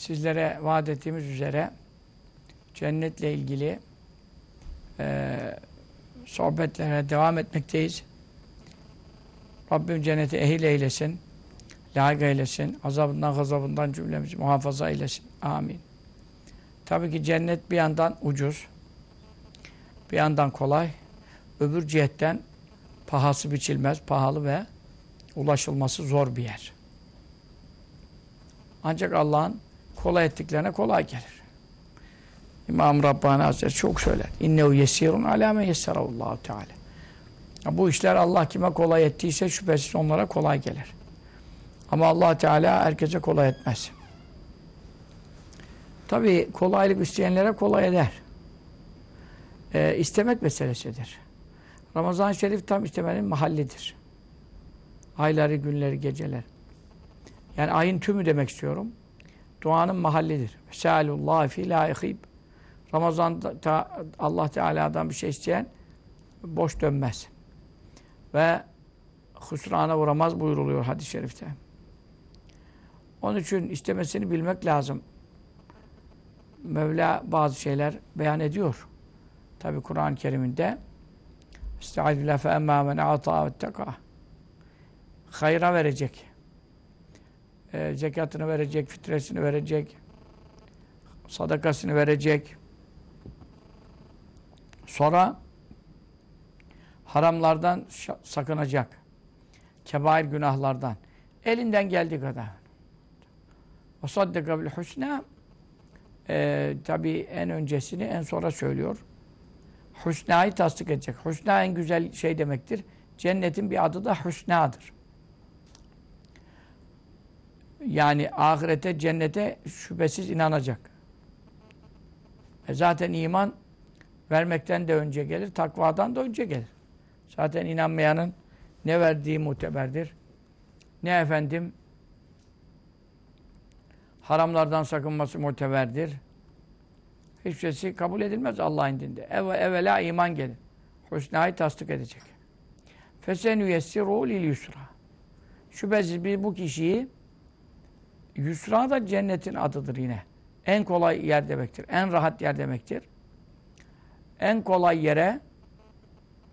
Sizlere vaat ettiğimiz üzere cennetle ilgili e, sohbetlere devam etmekteyiz. Rabbim cenneti ehil eylesin, layık eylesin, azabından gazabından cümlemizi muhafaza eylesin. Amin. Tabii ki cennet bir yandan ucuz, bir yandan kolay, öbür cihetten pahası biçilmez, pahalı ve ulaşılması zor bir yer. Ancak Allah'ın kolay ettiklerine kolay gelir. İmam Rabbani Hazretleri çok söyler. İnnehu yesirun alâ men yesserallahu teâlâ. Bu işler Allah kime kolay ettiyse şüphesiz onlara kolay gelir. Ama allah Teala herkese kolay etmez. Tabi kolaylık isteyenlere kolay eder. Ee, istemek meselesidir. Ramazan-ı Şerif tam istemenin mahallidir. Ayları, günleri, geceler. Yani ayın tümü demek istiyorum. Duanın mahallidir. Sâlullah fî lâ ihîb. Ramazan'da Allah Teala'dan bir şey isteyen boş dönmez. Ve husrana uğramaz buyuruluyor hadis-i şerifte. Onun için istemesini bilmek lazım. Mevla bazı şeyler beyan ediyor. Tabi Kur'an-ı Kerim'inde Estaizu billah fe emmâ men a'tâ vettekâ Hayra verecek. E, zekatını verecek, fitresini verecek. Sadakasını verecek. Sonra haramlardan sakınacak. Kebair günahlardan. Elinden geldiği kadar. O saddeka bil husna e, tabi en öncesini en sonra söylüyor. Husna'yı tasdik edecek. Husna en güzel şey demektir. Cennetin bir adı da husnadır. Yani ahirete, cennete şüphesiz inanacak. E zaten iman vermekten de önce gelir, takvadan da önce gelir. Zaten inanmayanın ne verdiği muteberdir. Ne efendim haramlardan sakınması muteberdir. Hiçbir şeysi kabul edilmez Allah'ın dinde. Ev, evvela iman gelir. Hüsna'yı tasdik edecek. Fesenü yessiru lil yusra. Şüphesiz biz bu kişiyi Yusra da cennetin adıdır yine. En kolay yer demektir. En rahat yer demektir. En kolay yere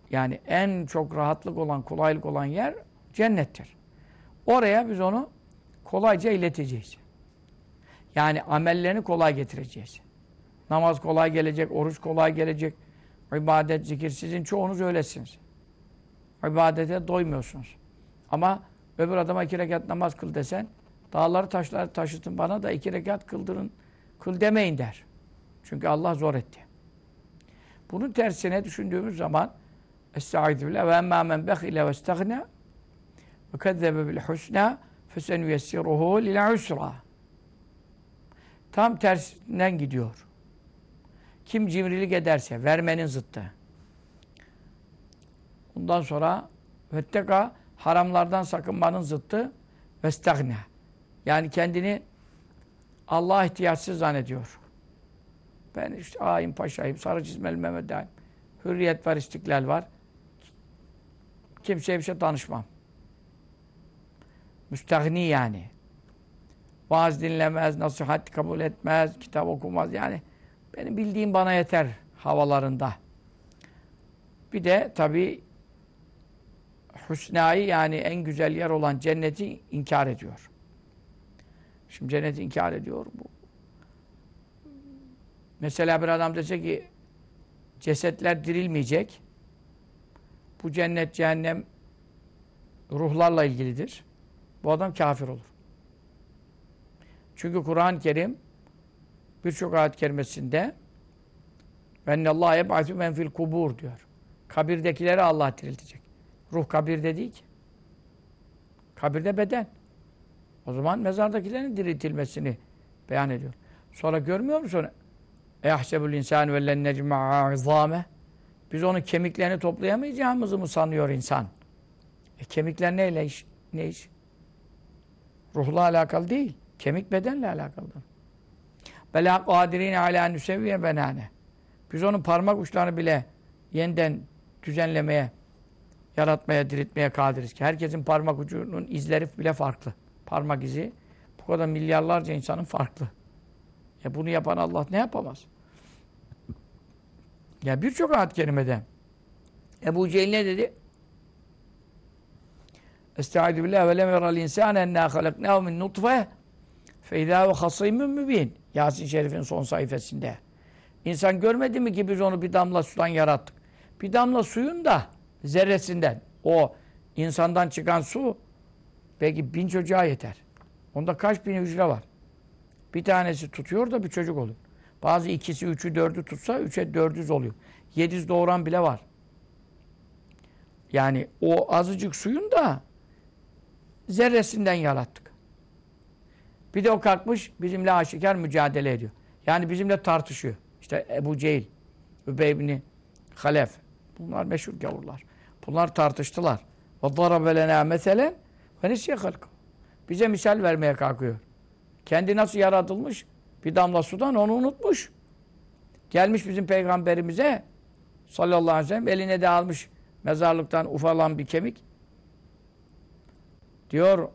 yani en çok rahatlık olan, kolaylık olan yer cennettir. Oraya biz onu kolayca ileteceğiz. Yani amellerini kolay getireceğiz. Namaz kolay gelecek, oruç kolay gelecek, ibadet, zikir. Sizin çoğunuz öylesiniz. İbadete doymuyorsunuz. Ama öbür adama iki rekat namaz kıl desen, dağları taşları taşıtın bana da iki rekat kıldırın, kıl demeyin der. Çünkü Allah zor etti. Bunun tersine düşündüğümüz zaman Estaizu billah ve emmâ men bekhile ve istagna ve kezzebe bil husna fesenüyessiruhu lil usra Tam tersinden gidiyor. Kim cimrilik ederse, vermenin zıttı. Ondan sonra vetteka haramlardan sakınmanın zıttı vestagna. Yani kendini Allah ihtiyaçsız zannediyor. Ben işte ağayım, paşayım, sarı çizmeli Mehmet Ağayım. Hürriyet var, istiklal var. Kimseye bir şey danışmam. Müstahni yani. Vaaz dinlemez, nasihat kabul etmez, kitap okumaz. Yani benim bildiğim bana yeter havalarında. Bir de tabi Hüsna'yı yani en güzel yer olan cenneti inkar ediyor. Şimdi cenneti inkar ediyor bu. Mesela bir adam dese ki cesetler dirilmeyecek. Bu cennet, cehennem ruhlarla ilgilidir. Bu adam kafir olur. Çünkü Kur'an-ı Kerim birçok ayet kerimesinde Allah yeb'atü men fil kubur diyor. Kabirdekileri Allah diriltecek. Ruh kabirde değil ki. Kabirde beden. O zaman mezardakilerin diriltilmesini beyan ediyor. Sonra görmüyor musun? Ehsebul insan ve len necma'a Biz onun kemiklerini toplayamayacağımızı mı sanıyor insan? E kemikler neyle iş? Ne iş? Ruhla alakalı değil. Kemik bedenle alakalıdır. Bela kadirine ala nüsevviye benane. Biz onun parmak uçlarını bile yeniden düzenlemeye, yaratmaya, diriltmeye kadiriz ki. Herkesin parmak ucunun izleri bile farklı. Parmak izi bu kadar milyarlarca insanın farklı. Ya bunu yapan Allah ne yapamaz? Ya birçok ayet kerimede Ebu Cehil ne dedi? Estaizu billah ve lem yeral insâne ennâ halaknâhu min nutfe fe idâ ve hasîmün mübîn. Yasin Şerif'in son sayfasında. İnsan görmedi mi ki biz onu bir damla sudan yarattık. Bir damla suyun da zerresinden o insandan çıkan su belki bin çocuğa yeter. Onda kaç bin hücre var. Bir tanesi tutuyor da bir çocuk oluyor. Bazı ikisi, üçü, dördü tutsa üçe dördüz oluyor. Yediz doğuran bile var. Yani o azıcık suyun da zerresinden yarattık. Bir de o kalkmış bizimle aşikar mücadele ediyor. Yani bizimle tartışıyor. İşte Ebu Cehil, Übey ibn Halef. Bunlar meşhur gavurlar. Bunlar tartıştılar. وَضَرَبَ لَنَا مَثَلًا وَنِسْيَ خَلْقَ Bize misal vermeye kalkıyor. Kendi nasıl yaratılmış? Bir damla sudan onu unutmuş. Gelmiş bizim peygamberimize sallallahu aleyhi ve sellem eline de almış mezarlıktan ufalan bir kemik. Diyor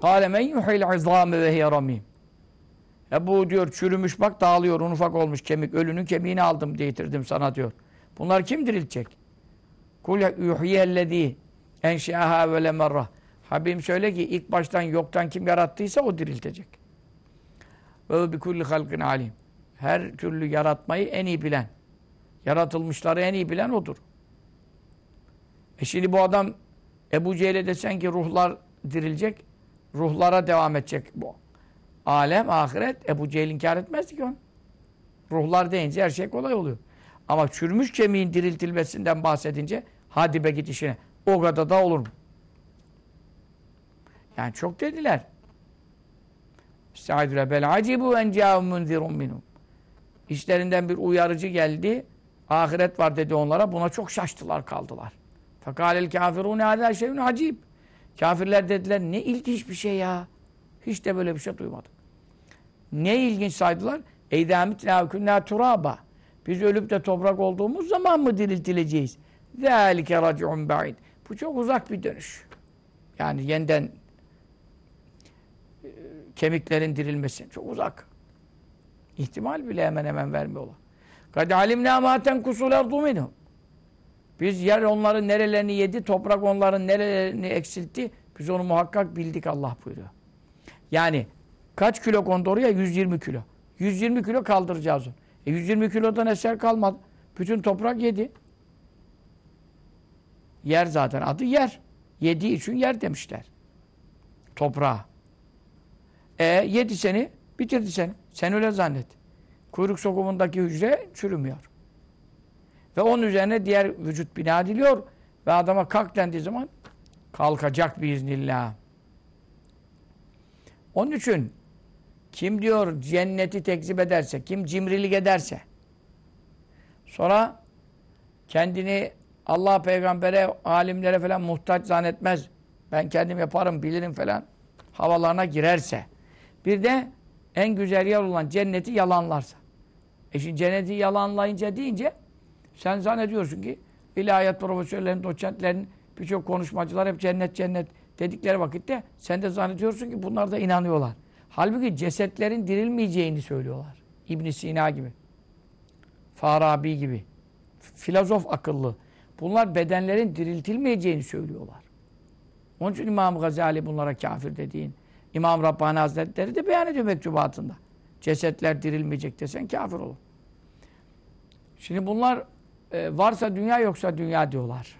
قَالَ مَنْ يُحِيلْ عِظَامِ وَهِيَ رَمِيمٌ ya bu diyor çürümüş bak dağılıyor, un ufak olmuş kemik. Ölünün kemiğini aldım getirdim sana diyor. Bunlar kim dirilecek? Kul yuhyellezî enşâhâ ve lemerrah. Habibim söyle ki ilk baştan yoktan kim yarattıysa o diriltecek. Ve bi kulli halkın alim. Her türlü yaratmayı en iyi bilen, yaratılmışları en iyi bilen odur. E şimdi bu adam Ebu Cehil'e desen ki ruhlar dirilecek, ruhlara devam edecek bu. Alem, ahiret, Ebu Cehil inkar etmezdi ki onu. Ruhlar deyince her şey kolay oluyor. Ama çürümüş kemiğin diriltilmesinden bahsedince hadi be git işine. O kadar da olur mu? Yani çok dediler. Estağfirullah bel acibu en câhu munzirun minhum. İşlerinden bir uyarıcı geldi. Ahiret var dedi onlara. Buna çok şaştılar kaldılar. Fekâlel kâfirûne hâzâ şeyun acib. Kafirler dediler ne ilginç bir şey ya. Hiç de böyle bir şey duymadım. Ne ilginç saydılar? Eydâmitnâ künnâ turâba. Biz ölüp de toprak olduğumuz zaman mı diriltileceğiz? ذَٰلِكَ رَجْعٌ بَعِيدٌ bu çok uzak bir dönüş. Yani yeniden e, kemiklerin dirilmesi çok uzak. İhtimal bile hemen hemen vermiyorlar. Kad alimna maten kusuler duminhum. Biz yer onların nerelerini yedi, toprak onların nerelerini eksiltti. Biz onu muhakkak bildik Allah buyuruyor. Yani kaç kilo kondu oraya? 120 kilo. 120 kilo kaldıracağız onu. E 120 kilodan eser kalmadı. Bütün toprak yedi. Yer zaten. Adı yer. Yediği için yer demişler. Toprağa. E yedi seni, bitirdi seni. Sen öyle zannet. Kuyruk sokumundaki hücre çürümüyor. Ve onun üzerine diğer vücut bina ediliyor. Ve adama kalk dendiği zaman kalkacak biiznillah. Onun için kim diyor cenneti tekzip ederse, kim cimrilik ederse, sonra kendini Allah peygambere, alimlere falan muhtaç zannetmez. Ben kendim yaparım, bilirim falan havalarına girerse. Bir de en güzel yer olan cenneti yalanlarsa. E şimdi cenneti yalanlayınca deyince sen zannediyorsun ki ilahiyat profesörlerin, doçentlerin, birçok konuşmacılar hep cennet cennet dedikleri vakitte sen de zannediyorsun ki bunlar da inanıyorlar. Halbuki cesetlerin dirilmeyeceğini söylüyorlar. İbn Sina gibi. Farabi gibi. Filozof akıllı. Bunlar bedenlerin diriltilmeyeceğini söylüyorlar. Onun için İmam Gazali bunlara kafir dediğin İmam Rabbani Hazretleri de beyan ediyor mektubatında. Cesetler dirilmeyecek desen kafir olur. Şimdi bunlar e, varsa dünya yoksa dünya diyorlar.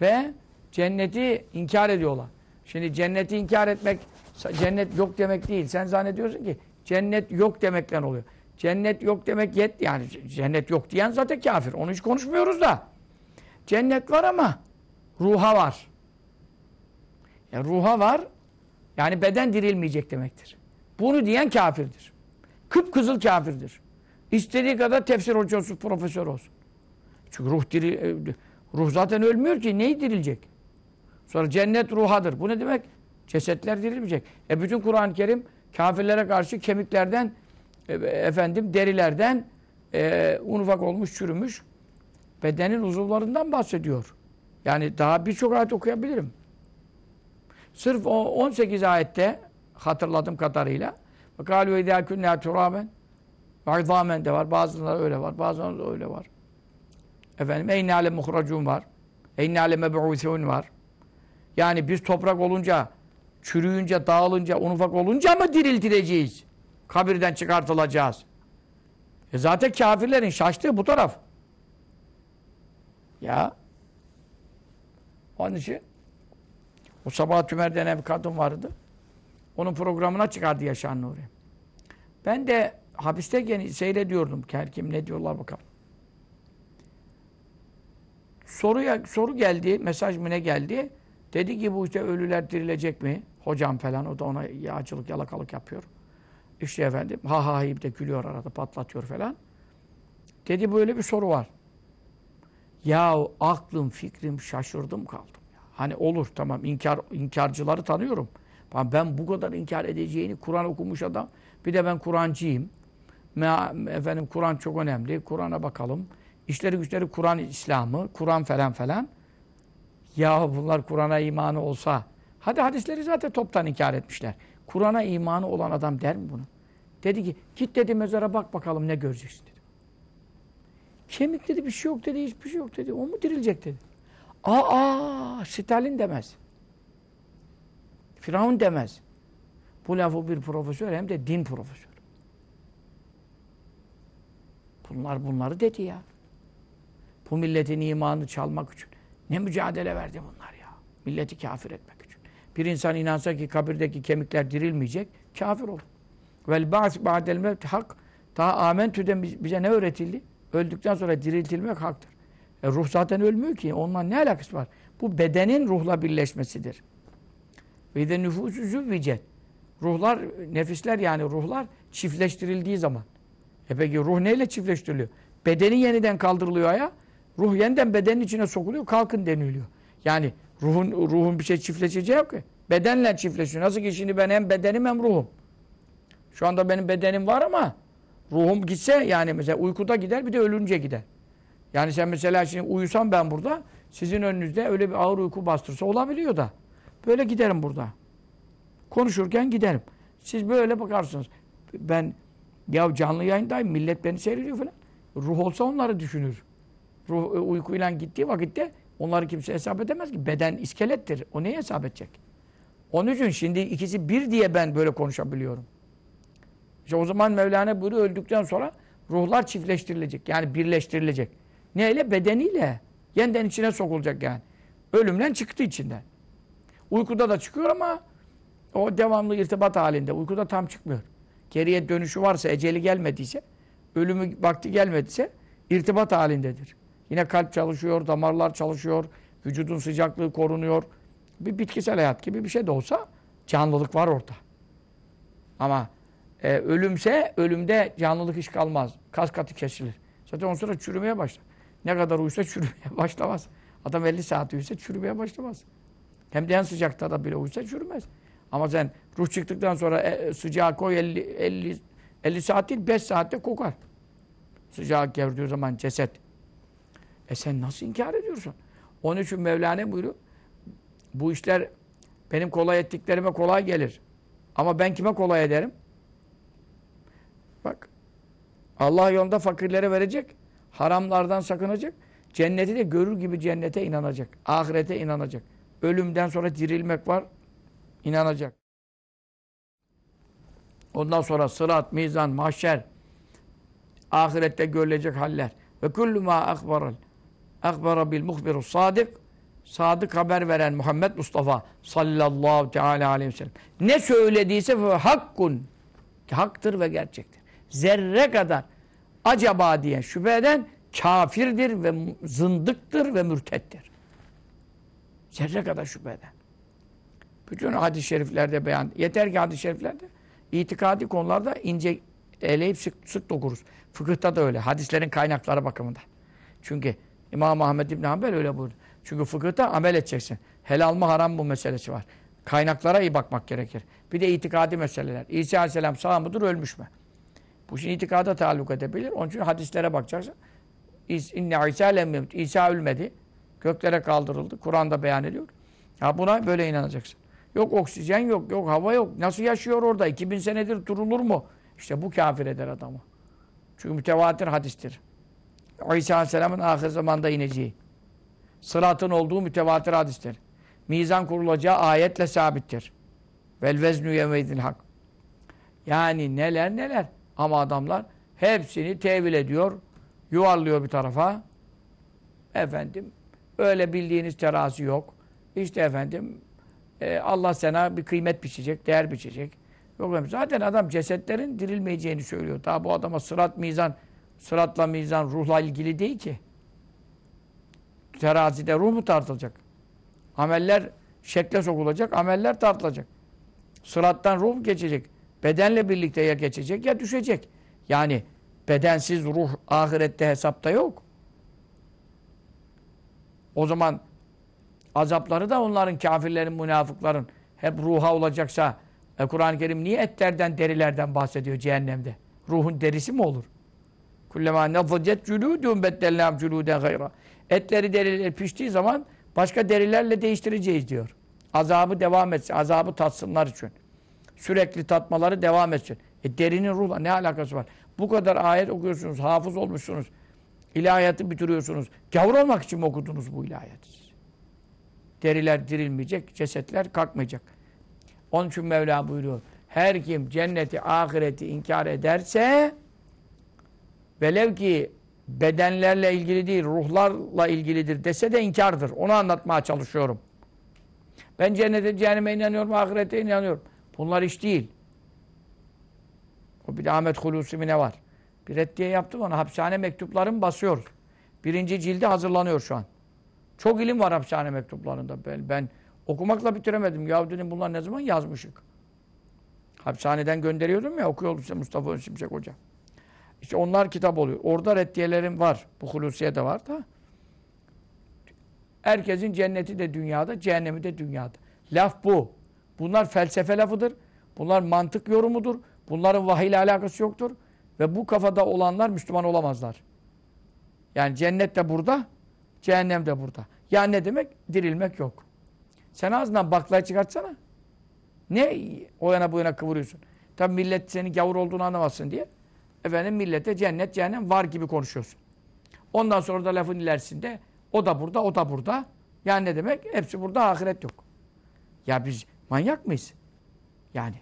Ve cenneti inkar ediyorlar. Şimdi cenneti inkar etmek Cennet yok demek değil. Sen zannediyorsun ki cennet yok demekle oluyor. Cennet yok demek yet yani cennet yok diyen zaten kafir. Onu hiç konuşmuyoruz da. Cennet var ama ruha var. E, ruha var. Yani beden dirilmeyecek demektir. Bunu diyen kafirdir. Kıpkızıl kafirdir. İstediği kadar tefsir hocası, profesör olsun. Çünkü ruh diri, e, ruh zaten ölmüyor ki. Neyi dirilecek? Sonra cennet ruhadır. Bu ne demek? Cesetler dirilmeyecek. E bütün Kur'an-ı Kerim kafirlere karşı kemiklerden, e, efendim derilerden e, un ufak olmuş, çürümüş bedenin uzuvlarından bahsediyor. Yani daha birçok ayet okuyabilirim. Sırf o 18 ayette hatırladığım kadarıyla وَقَالُوا اِذَا كُنَّا تُرَابًا وَعِظَامًا de var. Bazıları öyle var. Bazıları öyle var. Efendim اَيْنَ عَلَى مُخْرَجُونَ var. اَيْنَ عَلَى مَبْعُوثُونَ var. Yani biz toprak olunca, çürüyünce, dağılınca, un ufak olunca mı diriltileceğiz? Kabirden çıkartılacağız. E zaten kafirlerin şaştığı bu taraf. Ya. Onun için o sabah Tümer denen bir kadın vardı. Onun programına çıkardı Yaşar Nuri. Ben de hapisteyken seyrediyordum. Kerkim ne diyorlar bakalım. Soruya, soru geldi, mesaj mı ne geldi? Dedi ki bu işte ölüler dirilecek mi? Hocam falan o da ona yağcılık, yalakalık yapıyor. İşte efendim ha ha de gülüyor arada patlatıyor falan. Dedi böyle bir soru var. Ya aklım, fikrim şaşırdım kaldım. Hani olur tamam inkar inkarcıları tanıyorum. Ben bu kadar inkar edeceğini Kur'an okumuş adam. Bir de ben Kur'ancıyım. Efendim Kur'an çok önemli. Kur'an'a bakalım. İşleri güçleri Kur'an İslam'ı, Kur'an falan falan. Ya bunlar Kur'an'a imanı olsa. Hadi hadisleri zaten toptan inkar etmişler. Kur'an'a imanı olan adam der mi bunu? Dedi ki git dedi mezara bak bakalım ne göreceksin dedi. Kemik dedi bir şey yok dedi hiçbir şey yok dedi. O mu dirilecek dedi. Aa Stalin demez. Firavun demez. Bu lafı bir profesör hem de din profesörü. Bunlar bunları dedi ya. Bu milletin imanını çalmak için. Ne mücadele verdi bunlar ya. Milleti kafir etmek. Bir insan inansa ki kabirdeki kemikler dirilmeyecek, kafir olur. Vel ba's ba'del mevt hak. Daha amentüden bize ne öğretildi? Öldükten sonra diriltilmek haktır. E ruh zaten ölmüyor ki. Onunla ne alakası var? Bu bedenin ruhla birleşmesidir. Ve de nüfusu züvvicet. Ruhlar, nefisler yani ruhlar çiftleştirildiği zaman. E peki ruh neyle çiftleştiriliyor? Bedeni yeniden kaldırılıyor aya. Ruh yeniden bedenin içine sokuluyor, kalkın deniliyor. Yani ruhun ruhun bir şey çiftleşeceği yok ki. Bedenle çiftleşiyor. Nasıl ki şimdi ben hem bedenim hem ruhum. Şu anda benim bedenim var ama ruhum gitse yani mesela uykuda gider bir de ölünce gider. Yani sen mesela şimdi uyusam ben burada sizin önünüzde öyle bir ağır uyku bastırsa olabiliyor da. Böyle giderim burada. Konuşurken giderim. Siz böyle bakarsınız. Ben ya canlı yayındayım millet beni seyrediyor falan. Ruh olsa onları düşünür. Ruh e, uykuyla gittiği vakitte onları kimse hesap edemez ki. Beden iskelettir. O neye hesap edecek? Onun için şimdi ikisi bir diye ben böyle konuşabiliyorum. İşte o zaman Mevlana buyuruyor öldükten sonra ruhlar çiftleştirilecek. Yani birleştirilecek. Neyle? Bedeniyle. Yeniden içine sokulacak yani. Ölümden çıktı içinden. Uykuda da çıkıyor ama o devamlı irtibat halinde. Uykuda tam çıkmıyor. Geriye dönüşü varsa, eceli gelmediyse, ölümü vakti gelmediyse irtibat halindedir. Yine kalp çalışıyor, damarlar çalışıyor, vücudun sıcaklığı korunuyor. Bir bitkisel hayat gibi bir şey de olsa canlılık var orada. Ama e, ölümse ölümde canlılık hiç kalmaz. Kas katı kesilir. Zaten on sonra çürümeye başlar. Ne kadar uyusa çürümeye başlamaz. Adam 50 saat uyusa çürümeye başlamaz. Hem de en sıcakta da bile uyusa çürümez. Ama sen ruh çıktıktan sonra e, sıcağı koy 50, 50, 50 saat değil 5 saatte kokar. Sıcağı gördüğü zaman ceset. E sen nasıl inkar ediyorsun? Onun için Mevlana buyuruyor. Bu işler benim kolay ettiklerime kolay gelir. Ama ben kime kolay ederim? Bak. Allah yolunda fakirlere verecek. Haramlardan sakınacak. Cenneti de görür gibi cennete inanacak. Ahirete inanacak. Ölümden sonra dirilmek var. inanacak. Ondan sonra sırat, mizan, mahşer, ahirette görülecek haller. Ve kullu ma akbaral akbara bil muhbiru sadık sadık haber veren Muhammed Mustafa sallallahu teala aleyhi ve sellem ne söylediyse hakkun haktır ve gerçektir. Zerre kadar acaba diye şüphe eden kafirdir ve zındıktır ve mürtettir. Zerre kadar şüphe eden. Bütün hadis-i şeriflerde beyan. Yeter ki hadis-i şeriflerde itikadi konularda ince eleyip sık, sık dokuruz. Fıkıhta da öyle. Hadislerin kaynakları bakımında. Çünkü İmam Ahmed İbn Hanbel öyle buyurdu. Çünkü fıkıhta amel edeceksin. Helal mı haram bu meselesi var. Kaynaklara iyi bakmak gerekir. Bir de itikadi meseleler. İsa Aleyhisselam sağ mıdır ölmüş mü? Bu şimdi itikada taalluk edebilir. Onun için hadislere bakacaksın. İnne İsa lem İsa ölmedi. Göklere kaldırıldı. Kur'an'da beyan ediyor. Ya buna böyle inanacaksın. Yok oksijen yok, yok hava yok. Nasıl yaşıyor orada? 2000 senedir durulur mu? İşte bu kafir eder adamı. Çünkü mütevatir hadistir. İsa Aleyhisselam'ın ahir zamanda ineceği. Sıratın olduğu mütevatir hadistir. Mizan kurulacağı ayetle sabittir. Vel veznu yemeydil hak. Yani neler neler. Ama adamlar hepsini tevil ediyor. Yuvarlıyor bir tarafa. Efendim öyle bildiğiniz terazi yok. İşte efendim e, Allah sana bir kıymet biçecek, değer biçecek. Yok. Zaten adam cesetlerin dirilmeyeceğini söylüyor. Daha bu adama sırat mizan, sıratla mizan ruhla ilgili değil ki. Terazide ruh mu tartılacak? Ameller şekle sokulacak, ameller tartılacak. Sırattan ruh geçecek. Bedenle birlikte ya geçecek ya düşecek. Yani bedensiz ruh ahirette hesapta yok. O zaman azapları da onların kafirlerin, münafıkların hep ruha olacaksa e, Kur'an-ı Kerim niye etlerden, derilerden bahsediyor cehennemde? Ruhun derisi mi olur? Kullema nefacet cülûdûn beddelnâm cülûden gayra. Etleri, derileri piştiği zaman başka derilerle değiştireceğiz diyor. Azabı devam etsin, azabı tatsınlar için. Sürekli tatmaları devam etsin. E derinin ruhla ne alakası var? Bu kadar ayet okuyorsunuz, hafız olmuşsunuz. İlahiyatı bitiriyorsunuz. Gavur olmak için mi okudunuz bu ilahiyatı? Deriler dirilmeyecek, cesetler kalkmayacak. Onun için Mevla buyuruyor. Her kim cenneti, ahireti inkar ederse velev ki bedenlerle ilgili değil, ruhlarla ilgilidir dese de inkardır. Onu anlatmaya çalışıyorum. Ben cennete, cehenneme inanıyorum, ahirete inanıyorum. Bunlar iş değil. O bir de Ahmet Hulusi mi ne var? Bir reddiye yaptım ona. Hapishane mektuplarımı basıyoruz. Birinci cildi hazırlanıyor şu an. Çok ilim var hapishane mektuplarında. Ben, ben okumakla bitiremedim. Ya bunlar ne zaman yazmışık? Hapishaneden gönderiyordum ya okuyordu Mustafa Özsimşek Hoca. İşte onlar kitap oluyor. Orada reddiyelerim var. Bu Hulusiye de var da. Herkesin cenneti de dünyada, cehennemi de dünyada. Laf bu. Bunlar felsefe lafıdır. Bunlar mantık yorumudur. Bunların vahiy ile alakası yoktur. Ve bu kafada olanlar Müslüman olamazlar. Yani cennet de burada, cehennem de burada. Yani ne demek? Dirilmek yok. Sen ağzından baklayı çıkartsana. Ne o yana bu yana kıvırıyorsun? Tabi millet senin gavur olduğunu anlamasın diye efendim millete cennet cehennem var gibi konuşuyorsun. Ondan sonra da lafın ilerisinde o da burada, o da burada. Yani ne demek? Hepsi burada, ahiret yok. Ya biz manyak mıyız? Yani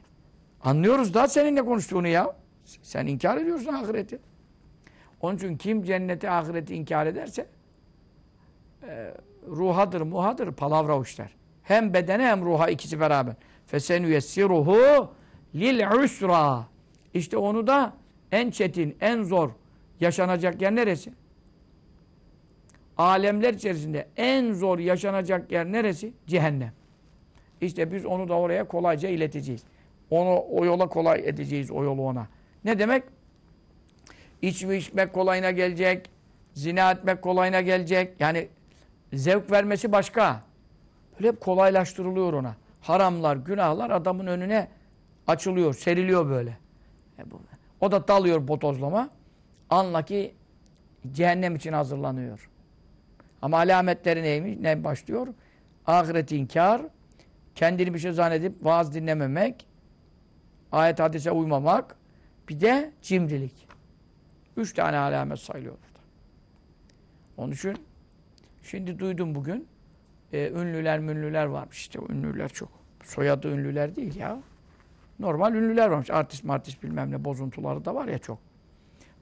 anlıyoruz da seninle konuştuğunu ya. Sen inkar ediyorsun ahireti. Onun için kim cenneti, ahireti inkar ederse e, ruhadır, muhadır, palavra işler. Hem bedene hem ruha ikisi beraber. فَسَنُ يَسِّرُهُ lil usra. İşte onu da en çetin, en zor yaşanacak yer neresi? Alemler içerisinde en zor yaşanacak yer neresi? Cehennem. İşte biz onu da oraya kolayca ileteceğiz. Onu o yola kolay edeceğiz o yolu ona. Ne demek? İçmi içmek kolayına gelecek. Zina etmek kolayına gelecek. Yani zevk vermesi başka. Böyle hep kolaylaştırılıyor ona. Haramlar, günahlar adamın önüne açılıyor, seriliyor böyle. E bu, o da dalıyor botozlama. Anla ki cehennem için hazırlanıyor. Ama alametleri neymiş? Ne başlıyor? Ahiret inkar, kendini bir şey zannedip vaaz dinlememek, ayet hadise uymamak, bir de cimrilik. Üç tane alamet sayılıyor burada. Onun için şimdi duydum bugün e, ünlüler münlüler varmış işte ünlüler çok. Soyadı ünlüler değil ya. Normal ünlüler varmış. Artist martist bilmem ne bozuntuları da var ya çok.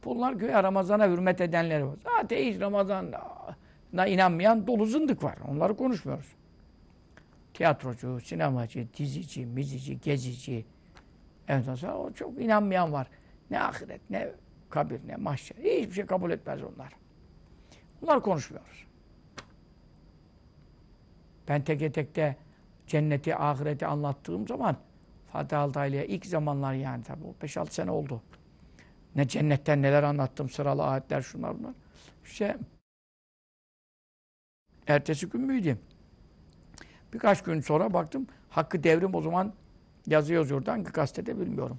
Bunlar güya Ramazan'a hürmet edenleri var. Zaten hiç Ramazan'a inanmayan dolu zındık var. Onları konuşmuyoruz. Tiyatrocu, sinemacı, dizici, mizici, gezici. Evet, sonra o çok inanmayan var. Ne ahiret, ne kabir, ne mahşer. Hiçbir şey kabul etmez onlar. Bunlar konuşmuyoruz. Ben teke tekte cenneti, ahireti anlattığım zaman Fatih Altaylı'ya ilk zamanlar yani tabii 5-6 sene oldu. Ne cennetten neler anlattım, sıralı ayetler şunlar bunlar. İşte ertesi gün müydü? Birkaç gün sonra baktım Hakkı Devrim o zaman yazı yazıyordu. Hangi gazetede bilmiyorum.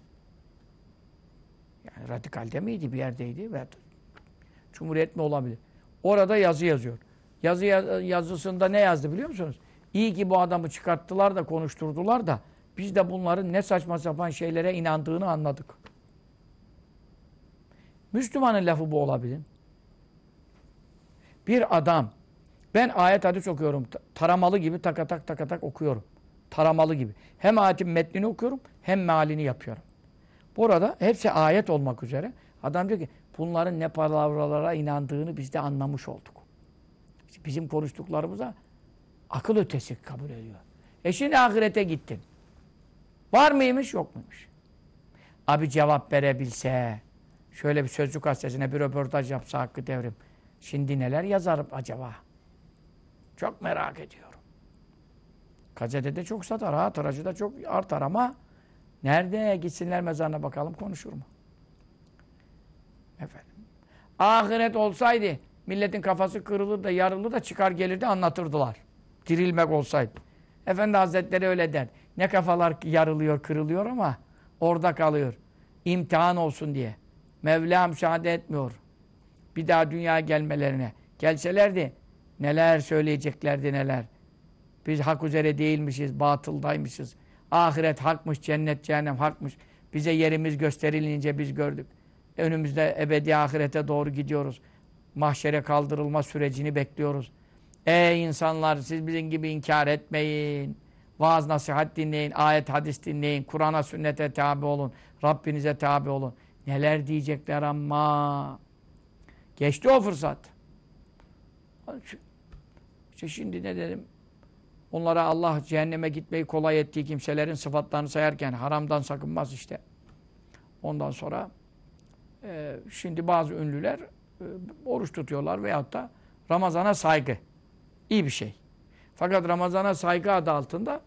Yani radikalde miydi bir yerdeydi veya Cumhuriyet mi olabilir? Orada yazı yazıyor. Yazı yazısında ne yazdı biliyor musunuz? İyi ki bu adamı çıkarttılar da konuşturdular da biz de bunların ne saçma sapan şeylere inandığını anladık. Müslümanın lafı bu olabilir. Bir adam ben ayet hadis okuyorum. Taramalı gibi takatak takatak okuyorum. Taramalı gibi. Hem ayetin metnini okuyorum hem mealini yapıyorum. Burada hepsi ayet olmak üzere. Adam diyor ki bunların ne palavralara inandığını biz de anlamış olduk. İşte bizim konuştuklarımıza akıl ötesi kabul ediyor. E şimdi ahirete gittin. Var mıymış yok muymuş? Abi cevap verebilse, şöyle bir sözlük gazetesine bir röportaj yapsa Hakkı Devrim. Şimdi neler yazar acaba? Çok merak ediyorum. Gazetede çok satar ha, tirajı da çok artar ama nerede gitsinler mezarına bakalım konuşur mu? Efendim. Ahiret olsaydı milletin kafası kırılır da yarılır da çıkar gelirdi anlatırdılar. Dirilmek olsaydı. Efendi Hazretleri öyle der. Ne kafalar yarılıyor, kırılıyor ama orada kalıyor. İmtihan olsun diye. Mevla müsaade etmiyor. Bir daha dünyaya gelmelerine. Gelselerdi neler söyleyeceklerdi neler. Biz hak üzere değilmişiz, batıldaymışız. Ahiret hakmış, cennet, cehennem hakmış. Bize yerimiz gösterilince biz gördük. Önümüzde ebedi ahirete doğru gidiyoruz. Mahşere kaldırılma sürecini bekliyoruz. Ey insanlar siz bizim gibi inkar etmeyin. Vaaz nasihat dinleyin, ayet hadis dinleyin, Kur'an'a sünnete tabi olun, Rabbinize tabi olun. Neler diyecekler ama. Geçti o fırsat. İşte şimdi ne dedim? Onlara Allah cehenneme gitmeyi kolay ettiği kimselerin sıfatlarını sayarken haramdan sakınmaz işte. Ondan sonra e, şimdi bazı ünlüler e, oruç tutuyorlar veyahut da Ramazan'a saygı. İyi bir şey. Fakat Ramazan'a saygı adı altında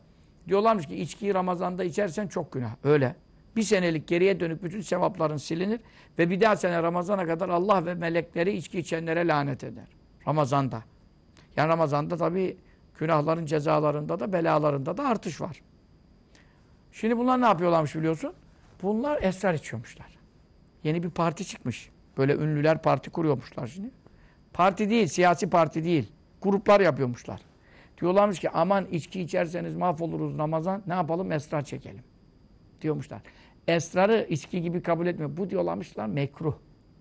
diyorlarmış ki içkiyi Ramazan'da içersen çok günah. Öyle. Bir senelik geriye dönük bütün sevapların silinir ve bir daha sene Ramazan'a kadar Allah ve melekleri içki içenlere lanet eder. Ramazan'da. Yani Ramazan'da tabii günahların cezalarında da belalarında da artış var. Şimdi bunlar ne yapıyorlarmış biliyorsun? Bunlar esrar içiyormuşlar. Yeni bir parti çıkmış. Böyle ünlüler parti kuruyormuşlar şimdi. Parti değil, siyasi parti değil. Gruplar yapıyormuşlar. Diyorlarmış ki aman içki içerseniz mahvoluruz Ramazan. Ne yapalım? Esrar çekelim. Diyormuşlar. Esrarı içki gibi kabul etmiyor. Bu diyorlarmışlar mekruh.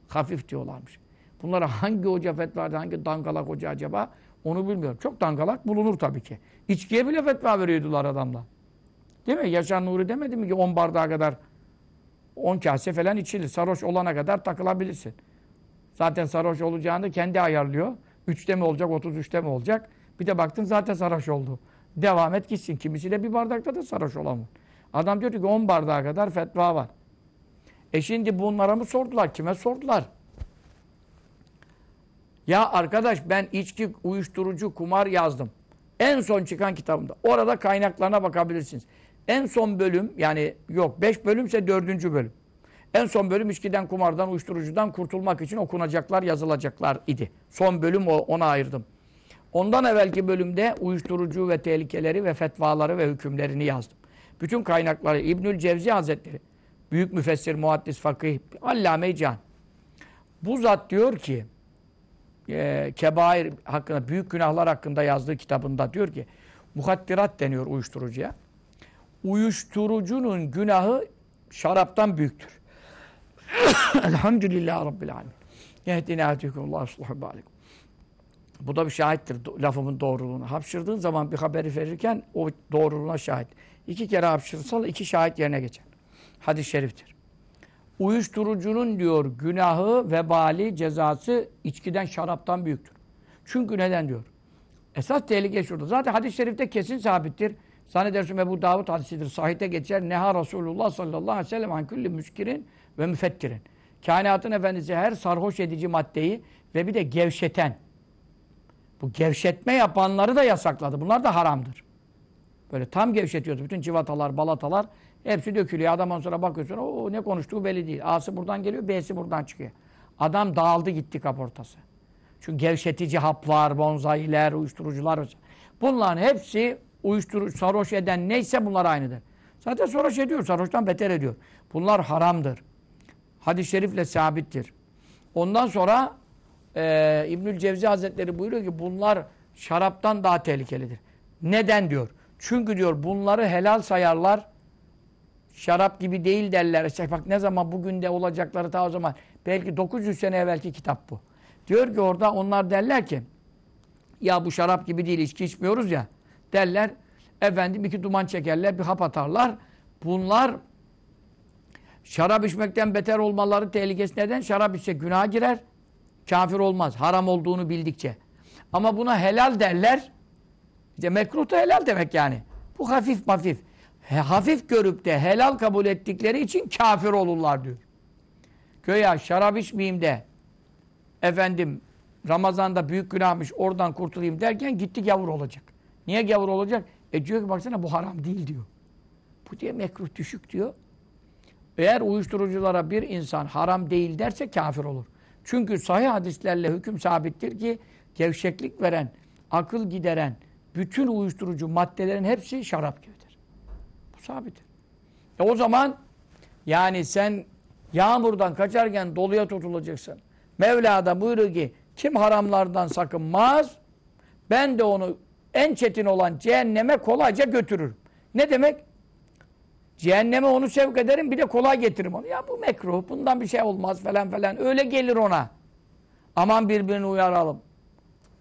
Hafif diyorlarmış. Bunlara hangi hoca fetva hangi dangalak hoca acaba? Onu bilmiyorum. Çok dangalak bulunur tabii ki. İçkiye bile fetva veriyordular adamla. Değil mi? Yaşar Nuri demedi mi ki 10 bardağa kadar 10 kase falan içilir. Sarhoş olana kadar takılabilirsin. Zaten sarhoş olacağını kendi ayarlıyor. 3'te mi olacak, 33'te mi olacak? Bir de baktın zaten sarhoş oldu. Devam et gitsin. Kimisi de bir bardakta da sarhoş olamıyor. Adam diyor ki 10 bardağa kadar fetva var. E şimdi bunlara mı sordular? Kime sordular? Ya arkadaş ben içki, uyuşturucu, kumar yazdım. En son çıkan kitabımda. Orada kaynaklarına bakabilirsiniz. En son bölüm yani yok 5 bölümse 4. bölüm. En son bölüm içkiden, kumardan, uyuşturucudan kurtulmak için okunacaklar, yazılacaklar idi. Son bölüm ona ayırdım. Ondan evvelki bölümde uyuşturucu ve tehlikeleri ve fetvaları ve hükümlerini yazdım. Bütün kaynakları İbnül Cevzi Hazretleri, büyük müfessir, muhaddis, fakih, allame can. Bu zat diyor ki, e, kebair hakkında, büyük günahlar hakkında yazdığı kitabında diyor ki, muhaddirat deniyor uyuşturucuya. Uyuşturucunun günahı şaraptan büyüktür. Elhamdülillah Rabbil Alemin. Yehdina atikumullah ısluhu balikum. Bu da bir şahittir lafımın doğruluğuna. Hapşırdığın zaman bir haberi verirken o doğruluğuna şahit. İki kere hapşırırsa iki şahit yerine geçer. Hadis-i şeriftir. Uyuşturucunun diyor günahı, vebali, cezası içkiden, şaraptan büyüktür. Çünkü neden diyor? Esas tehlike şurada. Zaten hadis-i şerifte kesin sabittir. Zannedersin Ebu Davud hadisidir. Sahite geçer. Neha Resulullah sallallahu aleyhi ve sellem an külli müskirin ve müfettirin. Kainatın efendisi her sarhoş edici maddeyi ve bir de gevşeten. Bu gevşetme yapanları da yasakladı. Bunlar da haramdır. Böyle tam gevşetiyordu. Bütün civatalar, balatalar hepsi dökülüyor. Adam ondan sonra bakıyorsun o ne konuştuğu belli değil. A'sı buradan geliyor, B'si buradan çıkıyor. Adam dağıldı gitti kaportası. Çünkü gevşetici haplar, bonzailer, uyuşturucular bunların hepsi uyuşturucu, sarhoş eden neyse bunlar aynıdır. Zaten sarhoş ediyor, sarhoştan beter ediyor. Bunlar haramdır. Hadis-i şerifle sabittir. Ondan sonra e, İbnül Cevzi Hazretleri buyuruyor ki bunlar şaraptan daha tehlikelidir. Neden diyor? Çünkü diyor bunları helal sayarlar. Şarap gibi değil derler. İşte bak ne zaman bugün de olacakları ta o zaman. Belki 900 sene evvelki kitap bu. Diyor ki orada onlar derler ki ya bu şarap gibi değil içki içmiyoruz ya derler. Efendim iki duman çekerler bir hap atarlar. Bunlar şarap içmekten beter olmaları tehlikesi neden? Şarap içse günah girer. Kafir olmaz. Haram olduğunu bildikçe. Ama buna helal derler. İşte mekruh da helal demek yani. Bu hafif hafif. He, hafif görüp de helal kabul ettikleri için kafir olurlar diyor. Göya şarap içmeyeyim de efendim Ramazan'da büyük günahmış oradan kurtulayım derken gitti gavur olacak. Niye gavur olacak? E diyor ki baksana bu haram değil diyor. Bu diye mekruh düşük diyor. Eğer uyuşturuculara bir insan haram değil derse kafir olur. Çünkü sahih hadislerle hüküm sabittir ki gevşeklik veren, akıl gideren bütün uyuşturucu maddelerin hepsi şarap gibidir. Bu sabittir. E o zaman yani sen yağmurdan kaçarken doluya tutulacaksın. Mevla da buyuruyor ki kim haramlardan sakınmaz ben de onu en çetin olan cehenneme kolayca götürürüm. Ne demek? Cehenneme onu sevk ederim bir de kolay getiririm onu. Ya bu mekruh bundan bir şey olmaz falan falan öyle gelir ona. Aman birbirini uyaralım.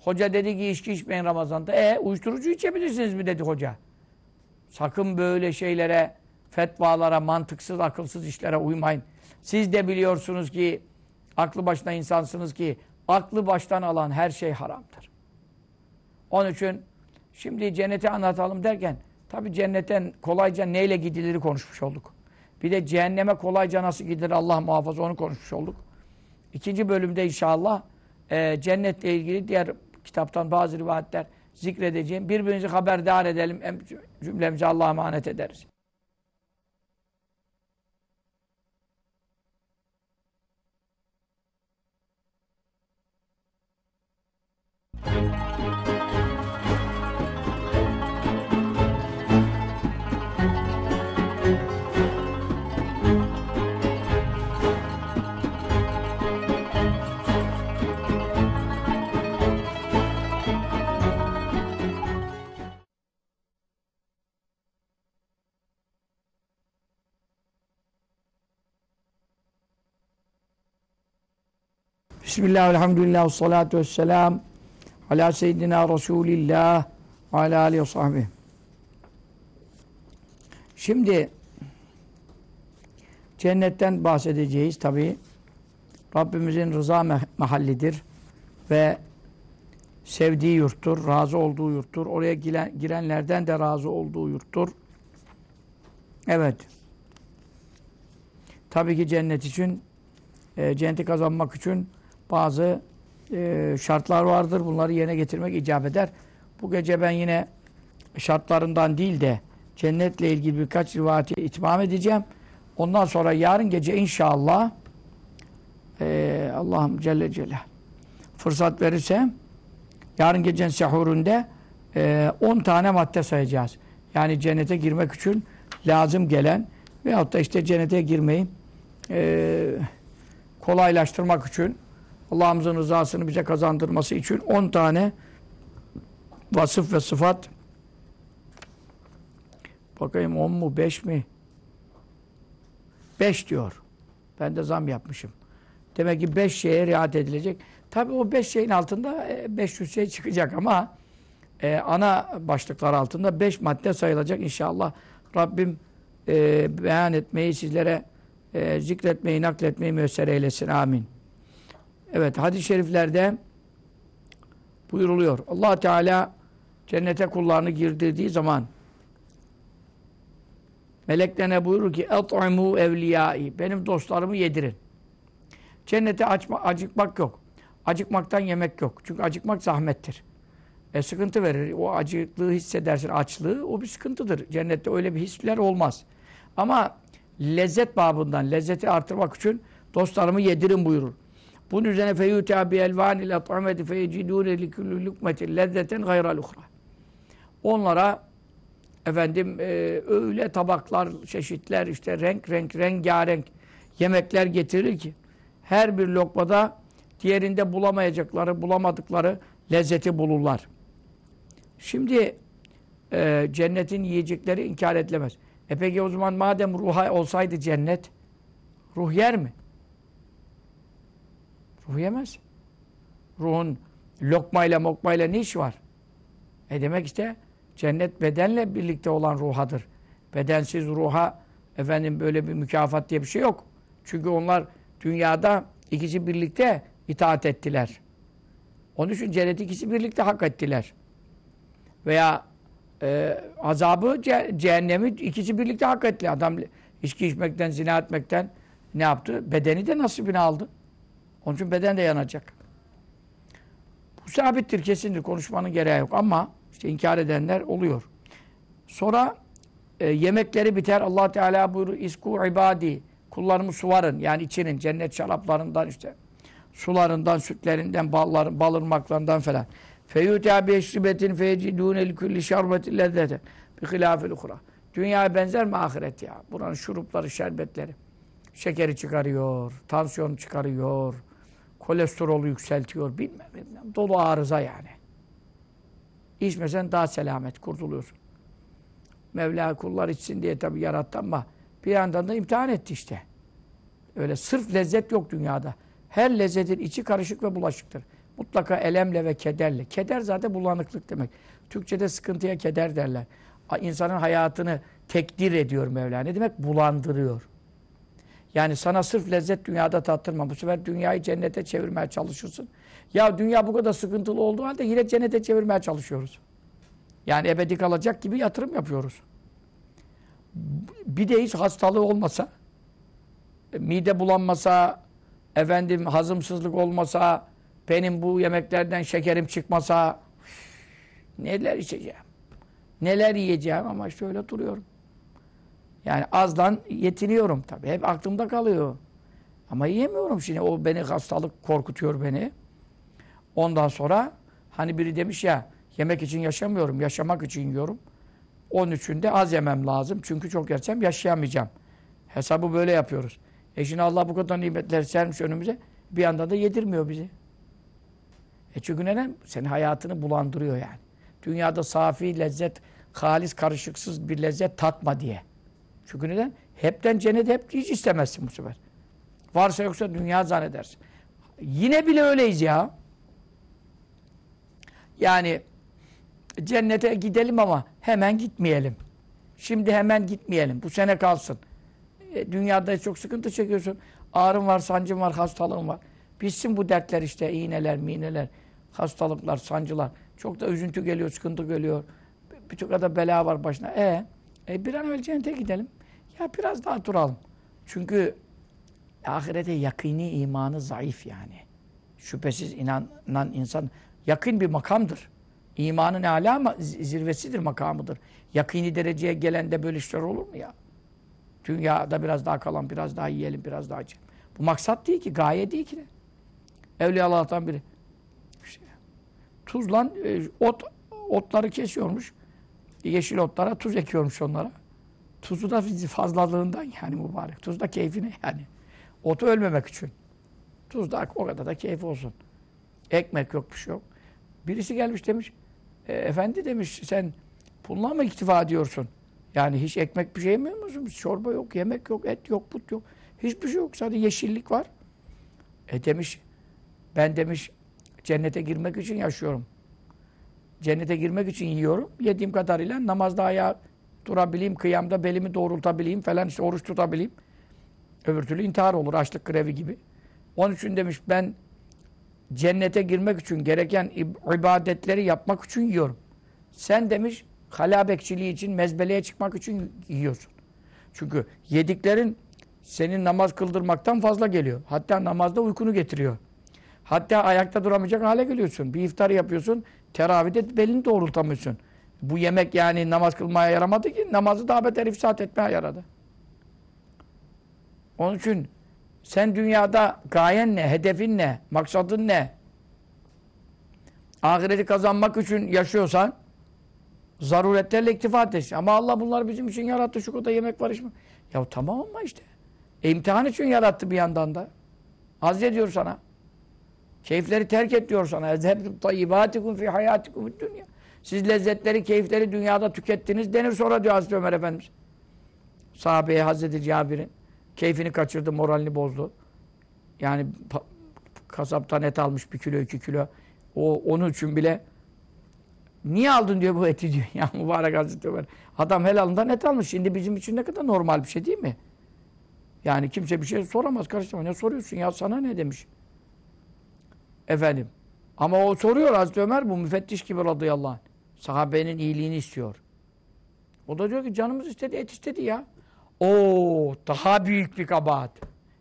Hoca dedi ki içki içmeyin Ramazan'da. E uyuşturucu içebilirsiniz mi dedi hoca. Sakın böyle şeylere, fetvalara, mantıksız, akılsız işlere uymayın. Siz de biliyorsunuz ki aklı başına insansınız ki aklı baştan alan her şey haramdır. Onun için şimdi cenneti anlatalım derken tabi cennetten kolayca neyle gidilir konuşmuş olduk. Bir de cehenneme kolayca nasıl gidilir Allah muhafaza onu konuşmuş olduk. İkinci bölümde inşallah e, cennetle ilgili diğer kitaptan bazı rivayetler zikredeceğim. Birbirimizi haberdar edelim. Cümlemizi Allah'a emanet ederiz. Bismillah, elhamdülillah, salatu vesselam ala seyyidina Resulillah ve ala aleyhi ve sahbihi. Şimdi cennetten bahsedeceğiz tabi. Rabbimizin rıza mahallidir ve sevdiği yurttur, razı olduğu yurttur. Oraya girenlerden de razı olduğu yurttur. Evet. Tabii ki cennet için, e, cenneti kazanmak için bazı e, şartlar vardır. Bunları yerine getirmek icap eder. Bu gece ben yine şartlarından değil de cennetle ilgili birkaç rivayeti itmam edeceğim. Ondan sonra yarın gece inşallah e, Allah'ım Celle Celle fırsat verirse yarın gecenin sehurunda 10 e, tane madde sayacağız. Yani cennete girmek için lazım gelen veyahut da işte cennete girmeyi e, kolaylaştırmak için Allah'ımızın rızasını bize kazandırması için 10 tane vasıf ve sıfat bakayım 10 mu 5 mi 5 diyor. Ben de zam yapmışım. Demek ki 5 şeye riayet edilecek. Tabi o 5 şeyin altında 500 e, şey çıkacak ama e, ana başlıklar altında 5 madde sayılacak inşallah. Rabbim e, beyan etmeyi sizlere e, zikretmeyi, nakletmeyi müessere eylesin. Amin. Evet hadis-i şeriflerde buyuruluyor. allah Teala cennete kullarını girdirdiği zaman meleklerine buyurur ki اَطْعِمُوا evliyai Benim dostlarımı yedirin. Cennete açma, acıkmak yok. Acıkmaktan yemek yok. Çünkü acıkmak zahmettir. E sıkıntı verir. O acılığı hissedersin, açlığı. O bir sıkıntıdır. Cennette öyle bir hisler olmaz. Ama lezzet babından, lezzeti artırmak için dostlarımı yedirin buyurur. Bunun üzerine feyûtâ bi elvânil at'ameti feyecidûne liküllü lükmetin lezzeten gayral uhra. Onlara efendim e, öyle tabaklar, çeşitler, işte renk renk, rengarenk yemekler getirir ki her bir lokmada diğerinde bulamayacakları, bulamadıkları lezzeti bulurlar. Şimdi e, cennetin yiyecekleri inkar edilemez. E peki o zaman madem ruha olsaydı cennet, ruh yer mi? Ruh yemez. Ruhun lokmayla mokmayla ne iş var? E demek işte cennet bedenle birlikte olan ruhadır. Bedensiz ruha efendim böyle bir mükafat diye bir şey yok. Çünkü onlar dünyada ikisi birlikte itaat ettiler. Onun için cennet ikisi birlikte hak ettiler. Veya e, azabı, ce cehennemi ikisi birlikte hak etti. Adam içki içmekten, zina etmekten ne yaptı? Bedeni de nasibini aldı. Onun için beden de yanacak. Bu sabittir, kesindir. Konuşmanın gereği yok. Ama işte inkar edenler oluyor. Sonra e, yemekleri biter. allah Teala buyurur. İsku ibadi. Kullarımı suvarın. Yani içinin. Cennet şaraplarından işte. Sularından, sütlerinden, balların, balırmaklarından falan. Feyûtâ beşribetin feyecidûne likulli şarbetin lezzeten. Bi hilâfil uhra. Dünyaya benzer mi ahiret ya? Buranın şurupları, şerbetleri. Şekeri çıkarıyor, tansiyon çıkarıyor, kolesterolü yükseltiyor, bilmem, bilmem. Dolu arıza yani. İçmesen daha selamet, kurtuluyorsun. Mevla kullar içsin diye tabi yarattı ama bir yandan da imtihan etti işte. Öyle sırf lezzet yok dünyada. Her lezzetin içi karışık ve bulaşıktır. Mutlaka elemle ve kederle. Keder zaten bulanıklık demek. Türkçe'de sıkıntıya keder derler. İnsanın hayatını tekdir ediyor Mevla. Ne demek? Bulandırıyor. Yani sana sırf lezzet dünyada tattırma. Bu sefer dünyayı cennete çevirmeye çalışırsın. Ya dünya bu kadar sıkıntılı olduğu halde yine cennete çevirmeye çalışıyoruz. Yani ebedi kalacak gibi yatırım yapıyoruz. Bir de hiç hastalığı olmasa, mide bulanmasa, efendim hazımsızlık olmasa, benim bu yemeklerden şekerim çıkmasa, neler içeceğim, neler yiyeceğim ama şöyle duruyorum. Yani azdan yetiniyorum tabii. Hep aklımda kalıyor. Ama yiyemiyorum şimdi. O beni hastalık korkutuyor beni. Ondan sonra hani biri demiş ya yemek için yaşamıyorum. Yaşamak için yiyorum. Onun için de az yemem lazım. Çünkü çok yersem yaşayamayacağım. Hesabı böyle yapıyoruz. E şimdi Allah bu kadar nimetler sermiş önümüze. Bir anda da yedirmiyor bizi. E çünkü neden? Senin hayatını bulandırıyor yani. Dünyada safi lezzet, halis karışıksız bir lezzet tatma diye. Çünkü neden? Hepten cennet hep hiç istemezsin bu sefer. Varsa yoksa dünya zannedersin. Yine bile öyleyiz ya. Yani cennete gidelim ama hemen gitmeyelim. Şimdi hemen gitmeyelim. Bu sene kalsın. E, dünyada çok sıkıntı çekiyorsun. Ağrın var, sancın var, hastalığın var. Bitsin bu dertler işte. iğneler, mineler, hastalıklar, sancılar. Çok da üzüntü geliyor, sıkıntı geliyor. Birçok kadar bela var başına. E e bir an evvel cennete gidelim. Ya biraz daha duralım. Çünkü ahirete yakini imanı zayıf yani. Şüphesiz inanan insan yakın bir makamdır. İmanın âlâ zirvesidir, makamıdır. Yakini dereceye gelen de böyle işler olur mu ya? Dünyada biraz daha kalan, biraz daha yiyelim, biraz daha içelim. Bu maksat değil ki, gaye değil ki. Evliya Allah'tan biri. İşte, tuzla e, ot, otları kesiyormuş yeşil otlara tuz ekiyormuş onlara. Tuzu da fazlalığından yani mübarek. Tuz da keyfine yani. Otu ölmemek için. Tuz da o kadar da keyif olsun. Ekmek yok bir şey yok. Birisi gelmiş demiş, e, efendi demiş sen bununla mı iktifa ediyorsun? Yani hiç ekmek bir şey yemiyor musun? Çorba yok, yemek yok, et yok, but yok. Hiçbir şey yok. Sadece yeşillik var. E demiş, ben demiş cennete girmek için yaşıyorum. Cennete girmek için yiyorum. Yediğim kadarıyla namazda ayağa durabileyim, kıyamda belimi doğrultabileyim falan işte oruç tutabileyim. Öbür türlü intihar olur açlık grevi gibi. Onun için demiş ben cennete girmek için gereken ibadetleri yapmak için yiyorum. Sen demiş hala bekçiliği için mezbeleye çıkmak için yiyorsun. Çünkü yediklerin senin namaz kıldırmaktan fazla geliyor. Hatta namazda uykunu getiriyor. Hatta ayakta duramayacak hale geliyorsun. Bir iftar yapıyorsun. Teravihde belini doğrultamıyorsun. Bu yemek yani namaz kılmaya yaramadı ki namazı daha beter ifsat etmeye yaradı. Onun için sen dünyada gayen ne, hedefin ne, maksadın ne? Ahireti kazanmak için yaşıyorsan zaruretlerle iktifa edeceksin. Ama Allah bunları bizim için yarattı. Şu kadar yemek var işmi. Ya tamam ama işte. E, imtihan için yarattı bir yandan da. Az diyor sana. Keyifleri terk et diyor sana. Ezhebtum tayyibatikum fi hayatikum dünya. Siz lezzetleri, keyifleri dünyada tükettiniz denir sonra diyor Hazreti Ömer Efendimiz. Sahabeye Hazreti Cabir'in keyfini kaçırdı, moralini bozdu. Yani kasaptan et almış bir kilo, iki kilo. O onun için bile niye aldın diyor bu eti diyor. Ya mübarek Hazreti Ömer. Adam helalından et almış. Şimdi bizim için ne kadar normal bir şey değil mi? Yani kimse bir şey soramaz. Karıştırma. Ne soruyorsun ya sana ne demiş? Efendim. Ama o soruyor Hazreti Ömer bu müfettiş gibi radıyallahu anh. Sahabenin iyiliğini istiyor. O da diyor ki canımız istedi, et istedi ya. Oo, daha büyük bir kabahat.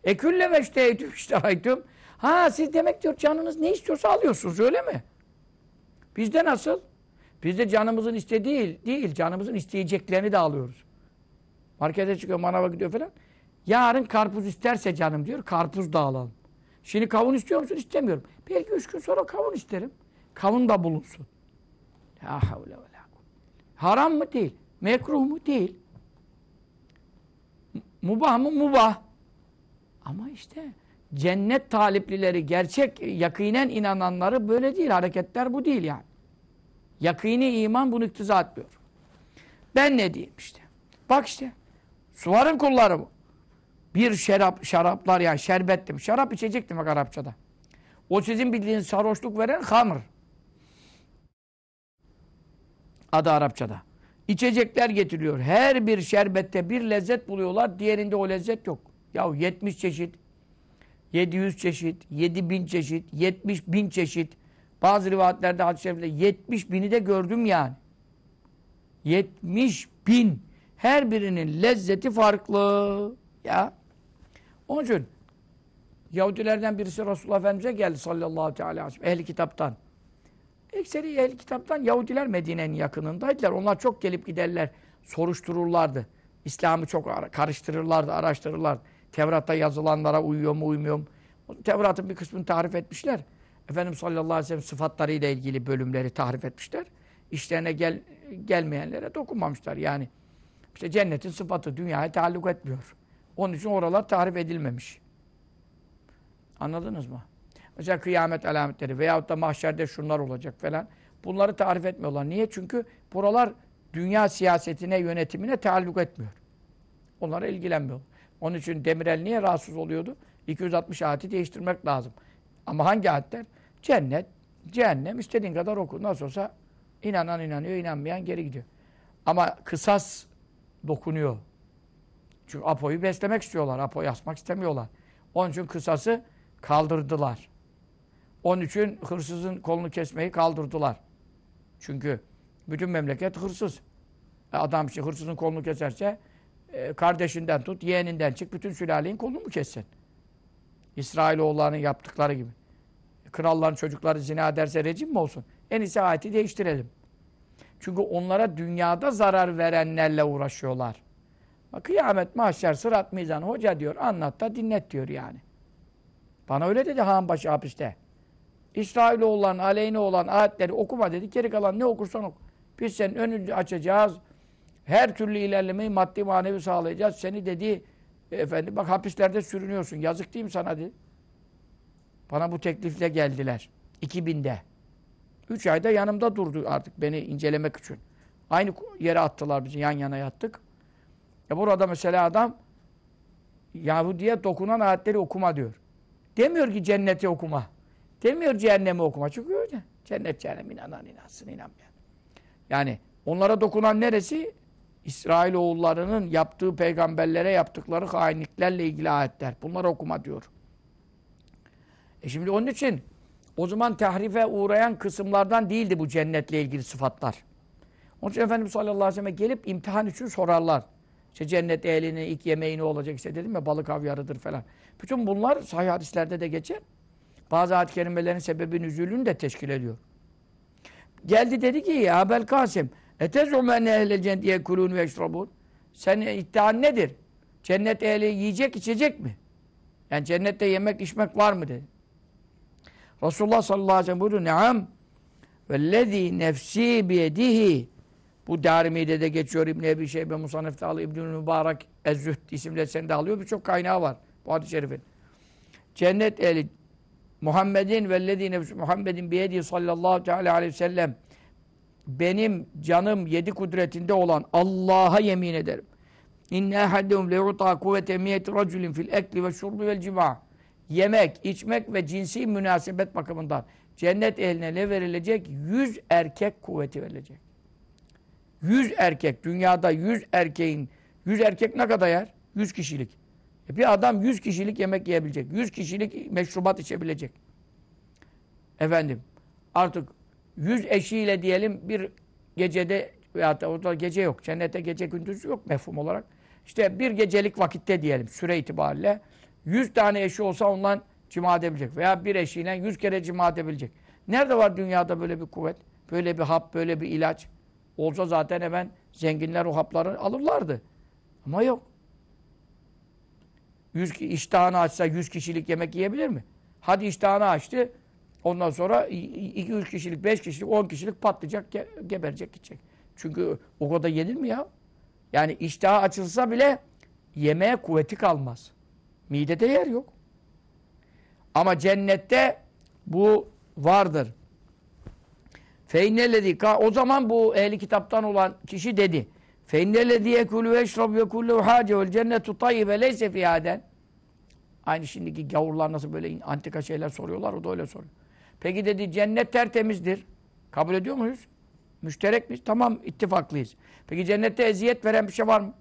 E külle meşteheytüm iştahaytüm. Ha siz demek diyor canınız ne istiyorsa alıyorsunuz öyle mi? Bizde nasıl? Bizde canımızın istediği değil, canımızın isteyeceklerini de alıyoruz. Markete çıkıyor, manava gidiyor falan. Yarın karpuz isterse canım diyor, karpuz da alalım. Şimdi kavun istiyor musun? İstemiyorum. Belki üç gün sonra kavun isterim. Kavun da bulunsun. La havle ve la Haram mı? Değil. Mekruh mu? Değil. Mubah mı? Mubah. Ama işte cennet taliplileri, gerçek yakinen inananları böyle değil. Hareketler bu değil yani. Yakini iman bunu iktiza etmiyor. Ben ne diyeyim işte. Bak işte. Suvarın kulları bu. Bir şarap, şaraplar yani şerbettim. Şarap içecektim bak Arapçada. O sizin bildiğiniz sarhoşluk veren hamr. Adı Arapçada. İçecekler getiriyor. Her bir şerbette bir lezzet buluyorlar. Diğerinde o lezzet yok. Ya 70 çeşit, 700 çeşit, 7000 çeşit, 70 bin çeşit. Bazı rivayetlerde hadis-i şerifte 70 bini de gördüm yani. 70 bin. Her birinin lezzeti farklı. Ya. Onun için Yahudilerden birisi Resulullah Efendimiz'e geldi sallallahu aleyhi ve sellem. Ehli kitaptan. Ekseri ehli kitaptan Yahudiler Medine'nin yakınındaydılar. Onlar çok gelip giderler, soruştururlardı. İslam'ı çok karıştırırlardı, araştırırlardı. Tevrat'ta yazılanlara uyuyor mu, uymuyor mu? Tevrat'ın bir kısmını tarif etmişler. Efendimiz sallallahu aleyhi ve sellem sıfatlarıyla ilgili bölümleri tarif etmişler. İşlerine gel, gelmeyenlere dokunmamışlar. Yani işte cennetin sıfatı dünyaya taalluk etmiyor. Onun için oralar tarif edilmemiş. Anladınız mı? Mesela kıyamet alametleri veyahut da mahşerde şunlar olacak falan. Bunları tarif etmiyorlar. Niye? Çünkü buralar dünya siyasetine, yönetimine taalluk etmiyor. Onlara ilgilenmiyor. Onun için Demirel niye rahatsız oluyordu? 260 ayeti değiştirmek lazım. Ama hangi ayetler? Cennet, cehennem istediğin kadar oku. Nasıl olsa inanan inanıyor, inanmayan geri gidiyor. Ama kısas dokunuyor. Çünkü Apo'yu beslemek istiyorlar. Apo'yu asmak istemiyorlar. Onun için kısası kaldırdılar. Onun için hırsızın kolunu kesmeyi kaldırdılar. Çünkü bütün memleket hırsız. E, adam işte hırsızın kolunu keserse e, kardeşinden tut, yeğeninden çık, bütün sülalenin kolunu mu kessin? İsrailoğullarının yaptıkları gibi. Kralların çocukları zina ederse rejim mi olsun? En iyisi ayeti değiştirelim. Çünkü onlara dünyada zarar verenlerle uğraşıyorlar. Kıyamet, mahşer, sırat, mizan. Hoca diyor, anlat da dinlet diyor yani. Bana öyle dedi Hanbaşı hapiste. İsrailoğulların aleyhine olan ayetleri okuma dedi. Geri kalan ne okursan oku. Biz senin önünü açacağız. Her türlü ilerlemeyi maddi manevi sağlayacağız. Seni dedi efendim bak hapislerde sürünüyorsun. Yazık değil mi sana dedi. Bana bu teklifle geldiler. 2000'de. Üç ayda yanımda durdu artık beni incelemek için. Aynı yere attılar bizi. Yan yana yattık. E burada mesela adam Yahudi'ye dokunan ayetleri okuma diyor. Demiyor ki cenneti okuma. Demiyor cehennemi okuma. Çünkü öyle. Cennet cehennem inanan inansın inanmayan. Yani onlara dokunan neresi? İsrail oğullarının yaptığı peygamberlere yaptıkları hainliklerle ilgili ayetler. Bunları okuma diyor. E şimdi onun için o zaman tahrife uğrayan kısımlardan değildi bu cennetle ilgili sıfatlar. Onun için Efendimiz sallallahu aleyhi ve sellem'e gelip imtihan için sorarlar. İşte cennet ehlinin ilk yemeği ne olacak işte dedim ya balık havyarıdır falan. Bütün bunlar sahih hadislerde de geçer. bazı ayet-i kerimelerin sebebi nüzulünü de teşkil ediyor. Geldi dedi ki ya Abel Kasım etezum enne ehlel cennet yekulun ve yeşrabun senin iddian nedir? Cennet ehli yiyecek içecek mi? Yani cennette yemek içmek var mı dedi. Resulullah sallallahu aleyhi ve sellem buyurdu. Neam vellezî nefsî biyedihi bu Darimi'de de geçiyor İbn Ebi Şeybe Musannef'te alıyor İbn Mübarek Ez-Zühd isimli eserinde alıyor. Birçok kaynağı var bu hadis-i şerifin. Cennet ehli Muhammedin vellezî nefsî Muhammedin biyedihi sallallahu teala aleyhi ve sellem benim canım yedi kudretinde olan Allah'a yemin ederim. İnne ehadehum leyuta kuvvete miyeti raculin fil ekli ve şurbi vel cima. Yemek, içmek ve cinsi münasebet bakımından cennet ehline ne verilecek? Yüz erkek kuvveti verilecek. Yüz erkek, dünyada yüz erkeğin, yüz erkek ne kadar yer? Yüz kişilik. E bir adam yüz kişilik yemek yiyebilecek. Yüz kişilik meşrubat içebilecek. Efendim, artık yüz eşiyle diyelim bir gecede veyahut da orada gece yok. Cennette gece gündüz yok mefhum olarak. İşte bir gecelik vakitte diyelim süre itibariyle yüz tane eşi olsa ondan cima edebilecek. Veya bir eşiyle yüz kere cima edebilecek. Nerede var dünyada böyle bir kuvvet? Böyle bir hap, böyle bir ilaç? Olsa zaten hemen zenginler o hapları alırlardı. Ama yok. Yüz, iştahını açsa yüz kişilik yemek yiyebilir mi? Hadi iştahını açtı. Ondan sonra iki üç kişilik, beş kişilik, on kişilik patlayacak, ge geberecek, gidecek. Çünkü o kadar yenir mi ya? Yani iştahı açılsa bile yemeğe kuvveti kalmaz. Midede yer yok. Ama cennette bu vardır. Feinnellezi o zaman bu ehli kitaptan olan kişi dedi. Feinnellezi yekulu ve eşrab ve kullu hace vel cennetu tayyibe leyse fihaden. Aynı şimdiki gavurlar nasıl böyle antika şeyler soruyorlar o da öyle soruyor. Peki dedi cennet tertemizdir. Kabul ediyor muyuz? Müşterek miyiz? Tamam ittifaklıyız. Peki cennette eziyet veren bir şey var mı?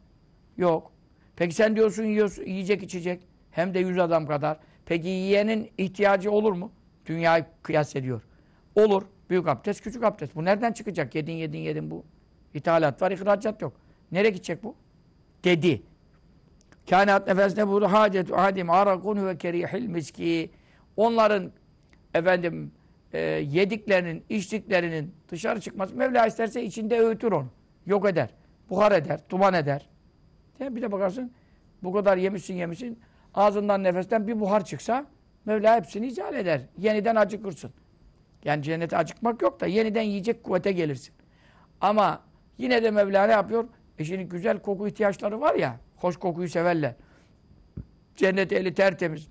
Yok. Peki sen diyorsun yiyorsun, yiyecek içecek. Hem de yüz adam kadar. Peki yiyenin ihtiyacı olur mu? Dünyayı kıyas ediyor. Olur. Büyük abdest, küçük abdest. Bu nereden çıkacak? Yedin, yedin, yedin bu. İthalat var, ihracat yok. Nereye gidecek bu? Dedi. Kainat nefesine buyurdu. Hacetu adim arakun ve kerihil miski. Onların efendim e, yediklerinin, içtiklerinin dışarı çıkması Mevla isterse içinde öğütür onu. Yok eder. Buhar eder, duman eder. Bir de bakarsın bu kadar yemişsin yemişsin ağzından nefesten bir buhar çıksa Mevla hepsini icale eder. Yeniden acıkırsın. Yani cennete acıkmak yok da yeniden yiyecek kuvvete gelirsin. Ama yine de Mevla ne yapıyor? E şimdi güzel koku ihtiyaçları var ya, hoş kokuyu severler. Cennet eli tertemiz.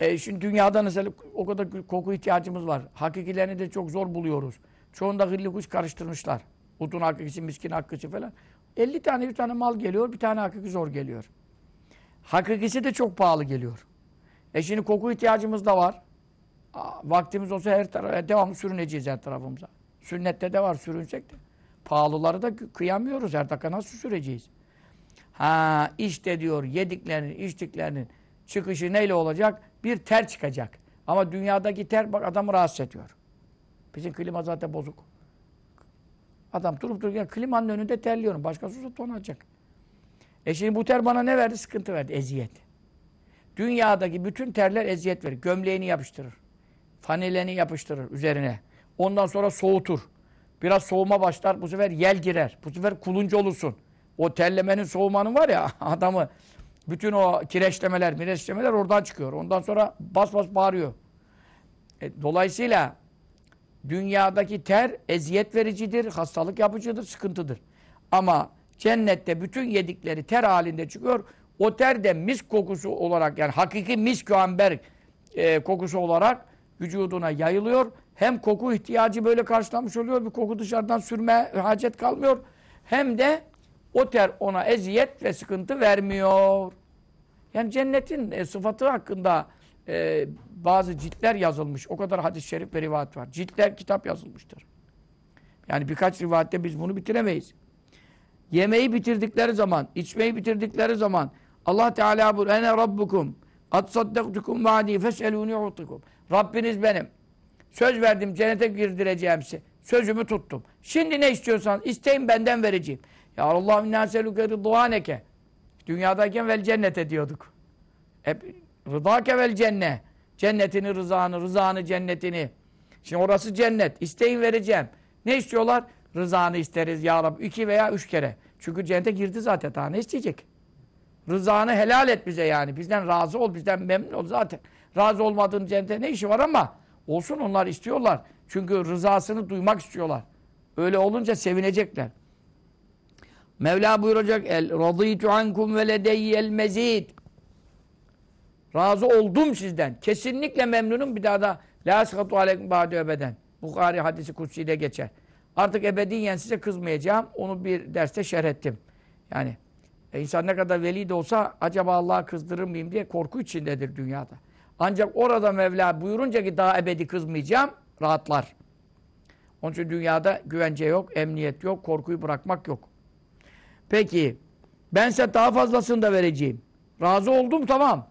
E şimdi dünyada mesela o kadar koku ihtiyacımız var. Hakikilerini de çok zor buluyoruz. Çoğunda hırlı kuş karıştırmışlar. Utun hakikisi, miskin hakikisi falan. 50 tane 100 tane mal geliyor, bir tane hakiki zor geliyor. Hakikisi de çok pahalı geliyor. E şimdi koku ihtiyacımız da var. Vaktimiz olsa her tarafa devamlı sürüneceğiz her tarafımıza. Sünnette de var sürünsek de. Pahalıları da kıyamıyoruz. Her dakika nasıl süreceğiz? Ha işte diyor yediklerinin, içtiklerinin çıkışı neyle olacak? Bir ter çıkacak. Ama dünyadaki ter bak adamı rahatsız ediyor. Bizim klima zaten bozuk. Adam durup dururken klimanın önünde terliyorum. Başkası olsa donacak. E şimdi bu ter bana ne verdi? Sıkıntı verdi. Eziyet. Dünyadaki bütün terler eziyet verir. Gömleğini yapıştırır. Fanileni yapıştırır üzerine. Ondan sonra soğutur. Biraz soğuma başlar. Bu sefer yel girer. Bu sefer kuluncu olursun. O terlemenin soğumanın var ya adamı bütün o kireçlemeler, mireçlemeler oradan çıkıyor. Ondan sonra bas bas bağırıyor. E, dolayısıyla dünyadaki ter eziyet vericidir, hastalık yapıcıdır, sıkıntıdır. Ama cennette bütün yedikleri ter halinde çıkıyor. O ter de mis kokusu olarak yani hakiki misk amber e, kokusu olarak vücuduna yayılıyor. Hem koku ihtiyacı böyle karşılamış oluyor. Bir koku dışarıdan sürme hacet kalmıyor. Hem de o ter ona eziyet ve sıkıntı vermiyor. Yani cennetin e, sıfatı hakkında e, bazı ciltler yazılmış. O kadar hadis-i şerif ve rivayet var. Ciltler kitap yazılmıştır. Yani birkaç rivayette biz bunu bitiremeyiz. Yemeği bitirdikleri zaman, içmeyi bitirdikleri zaman Allah Teala buyur ene rabbukum at saddaktukum vaadi fes'eluni u'tikum. Rabbiniz benim. Söz verdim cennete girdireceğim size. Sözümü tuttum. Şimdi ne istiyorsan isteyin benden vereceğim. Ya Allah inna seluke rıdvaneke. Dünyadayken vel cennete diyorduk. Hep rıdake vel cenne. Cennetini, rızanı, rızanı, cennetini. Şimdi orası cennet. İsteyin vereceğim. Ne istiyorlar? Rızanı isteriz ya Rabbi. iki veya üç kere. Çünkü cennete girdi zaten. Daha ne isteyecek? Rızanı helal et bize yani. Bizden razı ol, bizden memnun ol zaten. Razı olmadığın cennete ne işi var ama olsun onlar istiyorlar. Çünkü rızasını duymak istiyorlar. Öyle olunca sevinecekler. Mevla buyuracak el radîtu ankum ve ledeyyel mezid. Razı oldum sizden. Kesinlikle memnunum. Bir daha da la esgatu aleykum ba'de ebeden. Bukhari hadisi kutsiyle geçer. Artık ebediyen size kızmayacağım. Onu bir derste şerh ettim. Yani e, insan ne kadar veli de olsa acaba Allah'a kızdırır mıyım diye korku içindedir dünyada. Ancak orada Mevla buyurunca ki daha ebedi kızmayacağım, rahatlar. Onun için dünyada güvence yok, emniyet yok, korkuyu bırakmak yok. Peki, ben size daha fazlasını da vereceğim. Razı oldum tamam.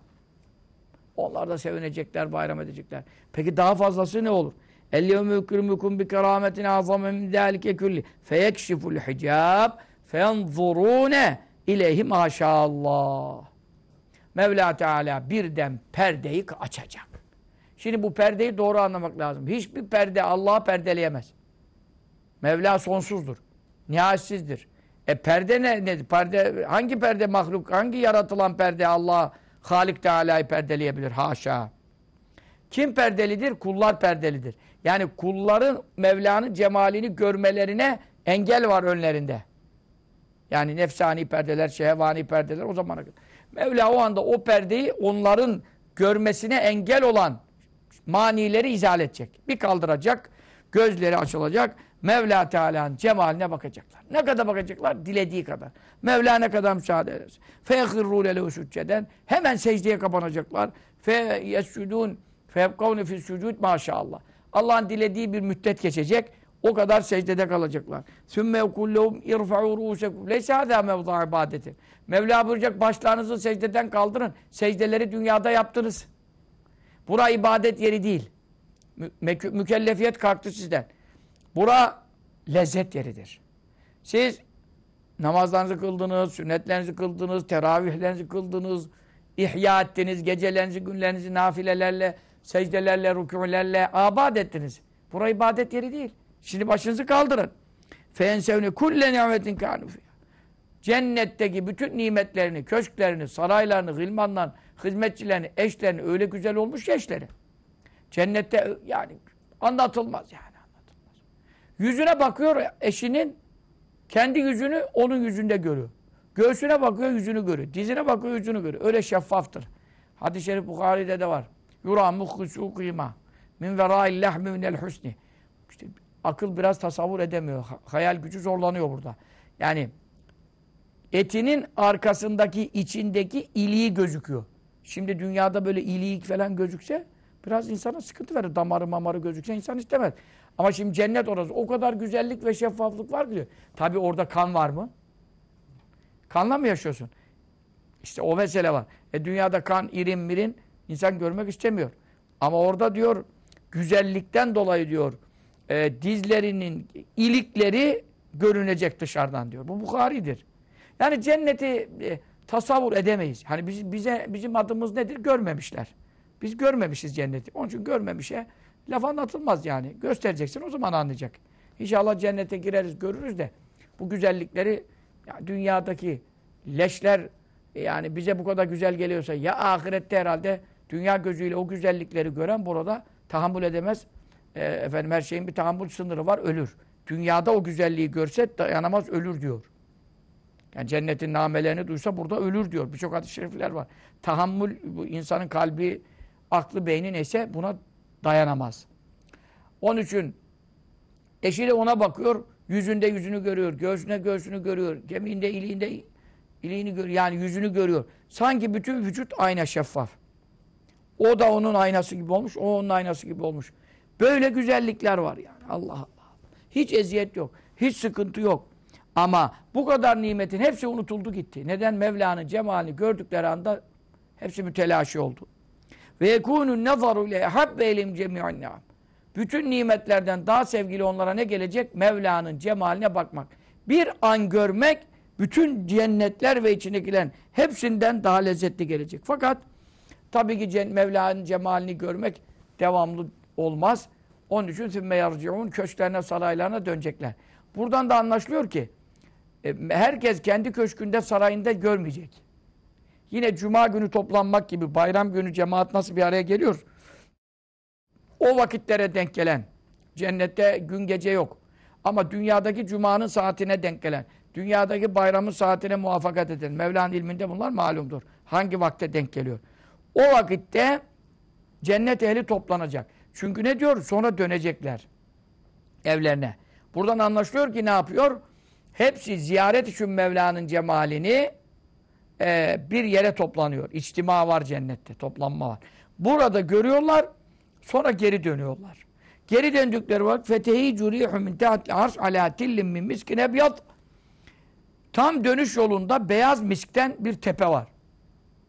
Onlar da sevinecekler, bayram edecekler. Peki daha fazlası ne olur? اَلْيَوْمُ يُكْرِمُكُمْ بِكَرَامَةٍ عَظَمَ مِنْ ذَٰلِكَ كُلِّ فَيَكْشِفُ الْحِجَابِ فَيَنْظُرُونَ اِلَيْهِ maşallah. Mevla Teala birden perdeyi açacak. Şimdi bu perdeyi doğru anlamak lazım. Hiçbir perde Allah'ı perdeleyemez. Mevla sonsuzdur. Nihayetsizdir. E perde ne, ne? Perde, hangi perde mahluk, hangi yaratılan perde Allah Halik Teala'yı perdeleyebilir? Haşa. Kim perdelidir? Kullar perdelidir. Yani kulların Mevla'nın cemalini görmelerine engel var önlerinde. Yani nefsani perdeler, şehvani perdeler o zamana kadar. Mevla o anda o perdeyi onların görmesine engel olan manileri izah edecek. Bir kaldıracak, gözleri açılacak, Mevla Teala'nın cemaline bakacaklar. Ne kadar bakacaklar? Dilediği kadar. Mevla ne kadar müsaade ederse. فَيَخِرُّوا لَهُ سُجَّدًا Hemen secdeye kapanacaklar. فَيَسْجُدُونَ فَيَبْقَوْنَ فِي السُّجُودِ Maşallah. Allah'ın dilediği bir müddet geçecek. o kadar secdede kalacaklar. Sümme kullum irfa'u ru'usekum. Leysa hâzâ mevzâ ibadeti. Mevla buyuracak başlarınızı secdeden kaldırın. Secdeleri dünyada yaptınız. Bura ibadet yeri değil. Mü mükellefiyet kalktı sizden. Bura lezzet yeridir. Siz namazlarınızı kıldınız, sünnetlerinizi kıldınız, teravihlerinizi kıldınız, ihya ettiniz, gecelerinizi, günlerinizi nafilelerle, secdelerle, rükûlerle abad ettiniz. Bura ibadet yeri değil. Şimdi başınızı kaldırın. Fensevni kulle nimetin kanufi. Cennetteki bütün nimetlerini, köşklerini, saraylarını, gılmanlarını, hizmetçilerini, eşlerini öyle güzel olmuş ki eşleri. Cennette yani anlatılmaz yani anlatılmaz. Yüzüne bakıyor eşinin kendi yüzünü onun yüzünde görüyor. Göğsüne bakıyor yüzünü görüyor. Dizine bakıyor yüzünü görüyor. Öyle şeffaftır. Hadis-i şerif Bukhari'de de var. Yura muhkisû kıyma min verâil lehmi minel husni. Akıl biraz tasavvur edemiyor. Hayal gücü zorlanıyor burada. Yani etinin arkasındaki, içindeki iliği gözüküyor. Şimdi dünyada böyle ilik falan gözükse biraz insana sıkıntı verir. Damarı mamarı gözükse insan istemez. Ama şimdi cennet orası. O kadar güzellik ve şeffaflık var ki. Tabi orada kan var mı? Kanla mı yaşıyorsun? İşte o mesele var. E dünyada kan, irin, mirin insan görmek istemiyor. Ama orada diyor güzellikten dolayı diyor e, dizlerinin ilikleri görünecek dışarıdan diyor. Bu Bukhari'dir. Yani cenneti e, tasavvur edemeyiz. Hani biz, bize bizim adımız nedir? Görmemişler. Biz görmemişiz cenneti. Onun için görmemişe laf anlatılmaz yani. Göstereceksin o zaman anlayacak. İnşallah cennete gireriz, görürüz de bu güzellikleri ya dünyadaki leşler yani bize bu kadar güzel geliyorsa ya ahirette herhalde dünya gözüyle o güzellikleri gören burada tahammül edemez. E, efendim her şeyin bir tahammül sınırı var, ölür. Dünyada o güzelliği görse dayanamaz, ölür diyor. Yani cennetin namelerini duysa burada ölür diyor. Birçok hadis-i şerifler var. Tahammül, bu insanın kalbi, aklı, beyni neyse buna dayanamaz. Onun için eşiyle ona bakıyor, yüzünde yüzünü görüyor, göğsüne göğsünü görüyor, kemiğinde, iliğinde iliğini görüyor, yani yüzünü görüyor. Sanki bütün vücut ayna şeffaf. O da onun aynası gibi olmuş, o onun aynası gibi olmuş. Böyle güzellikler var yani. Allah Allah. Hiç eziyet yok, hiç sıkıntı yok. Ama bu kadar nimetin hepsi unutuldu gitti. Neden? Mevla'nın cemalini gördükleri anda hepsi mütelaşi oldu. Ve yekûnun nezaru ile habbe elim cemi'un ni'am. Bütün nimetlerden daha sevgili onlara ne gelecek? Mevla'nın cemaline bakmak. Bir an görmek bütün cennetler ve içindekilerin hepsinden daha lezzetli gelecek. Fakat Tabii ki Mevla'nın cemalini görmek devamlı olmaz. Onun için sümme yarciun köşklerine, saraylarına dönecekler. Buradan da anlaşılıyor ki e, herkes kendi köşkünde, sarayında görmeyecek. Yine cuma günü toplanmak gibi bayram günü cemaat nasıl bir araya geliyor? O vakitlere denk gelen cennette gün gece yok. Ama dünyadaki cumanın saatine denk gelen, dünyadaki bayramın saatine muvaffakat eden, Mevla'nın ilminde bunlar malumdur. Hangi vakte denk geliyor? O vakitte cennet ehli toplanacak. Çünkü ne diyor? Sonra dönecekler evlerine. Buradan anlaşılıyor ki ne yapıyor? Hepsi ziyaret için Mevla'nın cemalini e, bir yere toplanıyor. İçtima var cennette, toplanma var. Burada görüyorlar, sonra geri dönüyorlar. Geri döndükleri vakit fetehi curihu min tahtli arş ala tillin min miskin ebyad Tam dönüş yolunda beyaz miskten bir tepe var.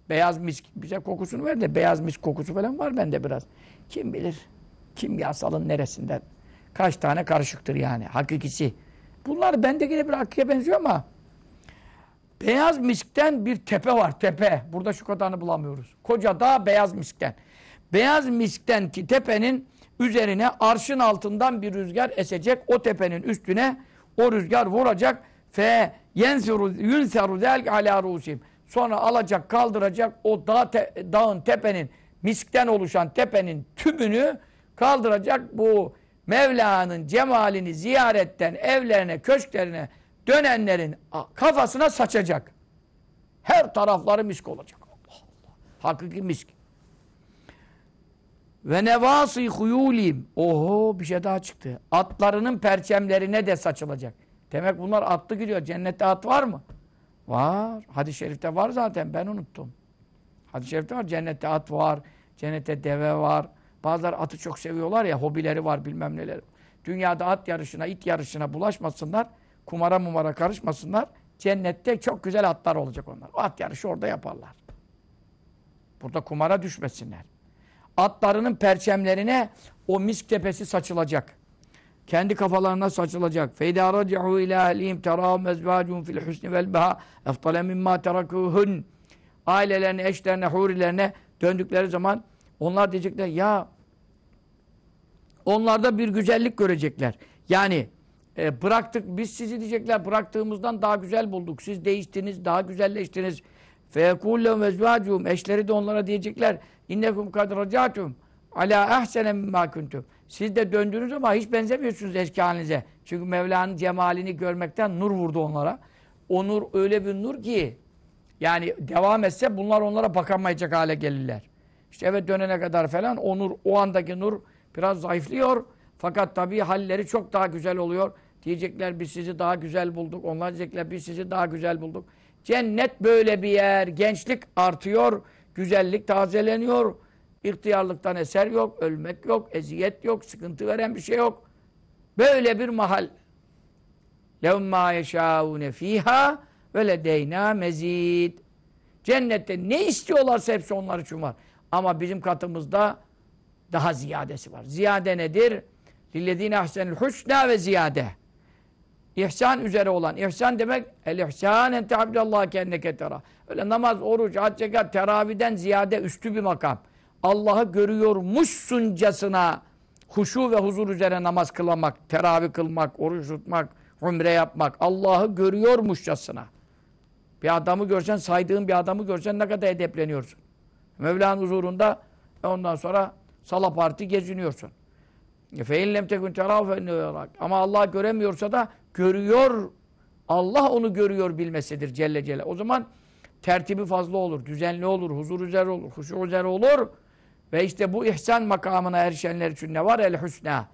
Beyaz misk, bize kokusunu ver de beyaz misk kokusu falan var bende biraz. Kim bilir kimyasalın neresinden kaç tane karışıktır yani hakikisi. Bunlar bendekine bir hakikate benziyor ama beyaz miskten bir tepe var tepe. Burada şu kadarını bulamıyoruz. Koca dağ beyaz miskten. Beyaz miskten ki tepenin üzerine arşın altından bir rüzgar esecek. O tepenin üstüne o rüzgar vuracak. Fe yunseru zelk ala rusim. Sonra alacak kaldıracak o dağ te, dağın tepenin miskten oluşan tepenin tümünü kaldıracak bu Mevla'nın cemalini ziyaretten evlerine, köşklerine dönenlerin kafasına saçacak. Her tarafları misk olacak. Allah Allah. Hakiki misk. Ve nevasi huyulim. Oho bir şey daha çıktı. Atlarının perçemlerine de saçılacak. Demek bunlar atlı gidiyor. Cennette at var mı? Var. Hadis-i şerifte var zaten. Ben unuttum. Hadis-i şerifte var. Cennette at var. Cennette deve var. Bazıları atı çok seviyorlar ya, hobileri var bilmem neler. Dünyada at yarışına, it yarışına bulaşmasınlar. Kumara mumara karışmasınlar. Cennette çok güzel atlar olacak onlar. O at yarışı orada yaparlar. Burada kumara düşmesinler. Atlarının perçemlerine o misk tepesi saçılacak. Kendi kafalarına saçılacak. Feyda raci'u ila ehlihim terahum ezvacun fil husni vel beha eftale mimma terakuhun. Ailelerine, eşlerine, hurilerine döndükleri zaman onlar diyecekler ya onlarda bir güzellik görecekler. Yani e, bıraktık biz sizi diyecekler bıraktığımızdan daha güzel bulduk. Siz değiştiniz, daha güzelleştiniz. Fekullem vezvacuhum eşleri de onlara diyecekler innekum kadracatum ala ahsene mimma kuntum. Siz de döndünüz ama hiç benzemiyorsunuz eski halinize. Çünkü Mevla'nın cemalini görmekten nur vurdu onlara. O nur öyle bir nur ki yani devam etse bunlar onlara bakamayacak hale gelirler. İşte eve dönene kadar falan o nur, o andaki nur biraz zayıflıyor. Fakat tabii halleri çok daha güzel oluyor. Diyecekler biz sizi daha güzel bulduk. Onlar diyecekler biz sizi daha güzel bulduk. Cennet böyle bir yer. Gençlik artıyor. Güzellik tazeleniyor. İhtiyarlıktan eser yok. Ölmek yok. Eziyet yok. Sıkıntı veren bir şey yok. Böyle bir mahal. لَهُمْ مَا يَشَاءُونَ ف۪يهَا وَلَدَيْنَا mezid. Cennette ne istiyorlarsa hepsi onlar için var. Ama bizim katımızda daha ziyadesi var. Ziyade nedir? Lillezine ahsenül husna ve ziyade. İhsan üzere olan. İhsan demek el ihsan en tehabdallah kendeke tera. Öyle namaz, oruç, had, zekat, teraviden ziyade üstü bir makam. Allah'ı görüyormuşsuncasına huşu ve huzur üzere namaz kılamak, teravih kılmak, oruç tutmak, umre yapmak. Allah'ı görüyormuşçasına. Bir adamı görsen, saydığın bir adamı görsen ne kadar edepleniyorsun. Mevla'nın huzurunda ondan sonra sala parti geziniyorsun. فَاِنْ لَمْ تَكُنْ تَرَاهُ Ama Allah göremiyorsa da görüyor. Allah onu görüyor bilmesidir Celle Celle. O zaman tertibi fazla olur, düzenli olur, huzur üzere olur, huşu üzere olur. Ve işte bu ihsan makamına erişenler için ne var? El-Hüsna.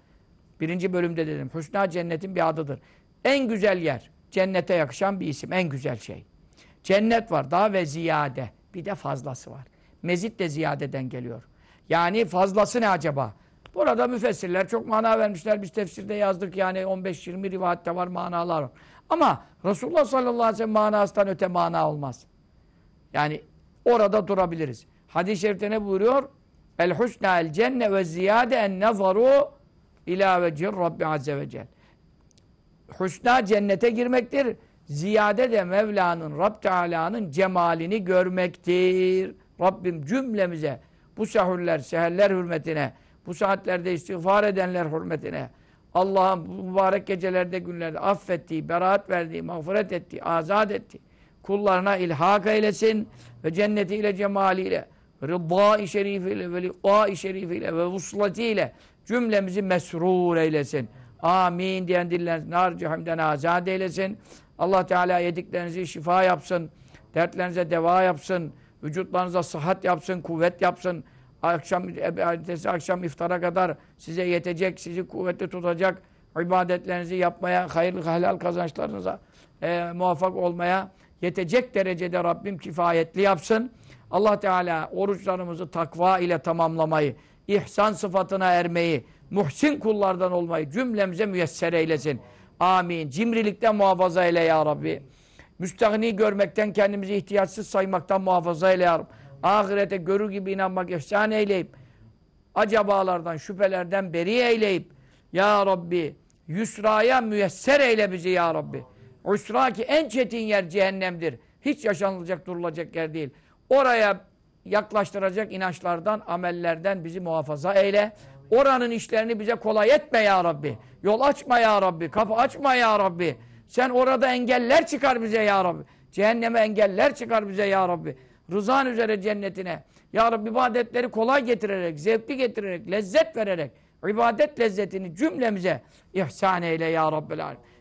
Birinci bölümde dedim. Hüsna cennetin bir adıdır. En güzel yer. Cennete yakışan bir isim. En güzel şey. Cennet var daha ve ziyade. Bir de fazlası var. Mezit de ziyadeden geliyor. Yani fazlası ne acaba? Burada müfessirler çok mana vermişler. Biz tefsirde yazdık yani 15-20 rivayette var manalar. Ama Resulullah sallallahu aleyhi ve sellem manasından öte mana olmaz. Yani orada durabiliriz. Hadis-i şerifte ne buyuruyor? El husna el cenne ve ziyade en nezaru ila vecih Rabbi azze ve cel. Husna cennete girmektir. Ziyade de Mevla'nın, Rab Teala'nın cemalini görmektir. Rabbim cümlemize bu sahurler, seherler hürmetine, bu saatlerde istiğfar edenler hürmetine, Allah'ın mübarek gecelerde, günlerde affettiği, beraat verdiği, mağfiret ettiği, azat ettiği kullarına ilhak eylesin ve cennetiyle, cemaliyle, rıdâ-i şerifiyle ve liqâ-i şerifiyle ve vuslatiyle cümlemizi mesrur eylesin. Amin diyen dillerinizi nar cehennemden azat eylesin. Allah Teala yediklerinizi şifa yapsın. Dertlerinize deva yapsın. Vücutlarınıza sıhhat yapsın, kuvvet yapsın. Akşam, ertesi akşam iftara kadar size yetecek, sizi kuvvetli tutacak ibadetlerinizi yapmaya, hayırlı halal kazançlarınıza e, muvaffak olmaya yetecek derecede Rabbim kifayetli yapsın. Allah Teala oruçlarımızı takva ile tamamlamayı, ihsan sıfatına ermeyi, muhsin kullardan olmayı cümlemize müyesser eylesin. Amin. Cimrilikten muhafaza eyle ya Rabbi. Müstahni görmekten kendimizi ihtiyaçsız saymaktan muhafaza eyle ya Rabbi. Ahirete görür gibi inanmak ihsan eyleyip, acabalardan, şüphelerden beri eyleyip, Ya Rabbi, yusraya müyesser eyle bizi Ya Rabbi. Usra ki en çetin yer cehennemdir. Hiç yaşanılacak, durulacak yer değil. Oraya yaklaştıracak inançlardan, amellerden bizi muhafaza eyle. Oranın işlerini bize kolay etme ya Rabbi. Yol açma ya Rabbi. Kapı açma ya Rabbi. Sen orada engeller çıkar bize ya Rabbi. Cehenneme engeller çıkar bize ya Rabbi. Rızan üzere cennetine. Ya Rabbi ibadetleri kolay getirerek, zevkli getirerek, lezzet vererek, ibadet lezzetini cümlemize ihsan eyle ya Rabbi.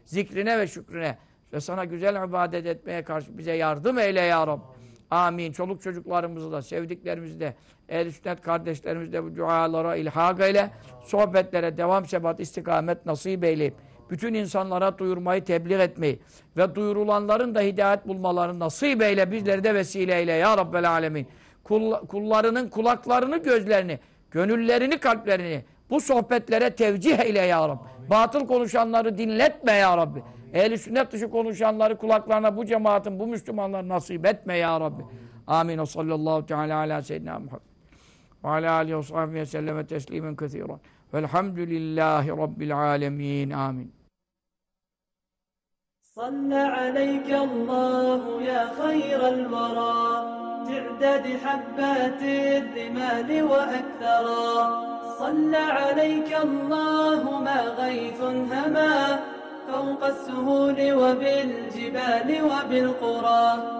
Zikrine ve şükrüne ve sana güzel ibadet etmeye karşı bize yardım eyle ya Rabbi. Amin. Çoluk çocuklarımızı da, sevdiklerimizi de, ehl sünnet kardeşlerimizi de bu dualara ilhak eyle. Sohbetlere devam sebat, istikamet nasip eyleyip, bütün insanlara duyurmayı tebliğ etmeyi ve duyurulanların da hidayet bulmalarını nasip eyle, bizleri de vesile eyle ya Rabbel Alemin. Kul, kullarının kulaklarını, gözlerini, gönüllerini, kalplerini bu sohbetlere tevcih eyle ya Rabbi. Batıl konuşanları dinletme ya Rabbi. Ehl-i sünnet dışı konuşanları kulaklarına bu cemaatin, bu Müslümanlar nasip etme ya Rabbi. Amin. O sallallahu teala ala seyyidina Muhammed. Ve ala alihi ve sahbihi selleme teslimen kethiren. Velhamdülillahi Rabbil alemin. Amin. صلى عليك الله يا خير الورى. تعداد حبات الرمال وأكثرا صلى عليك الله ما غيث هما. فوق السهول وبالجبال وبالقرى.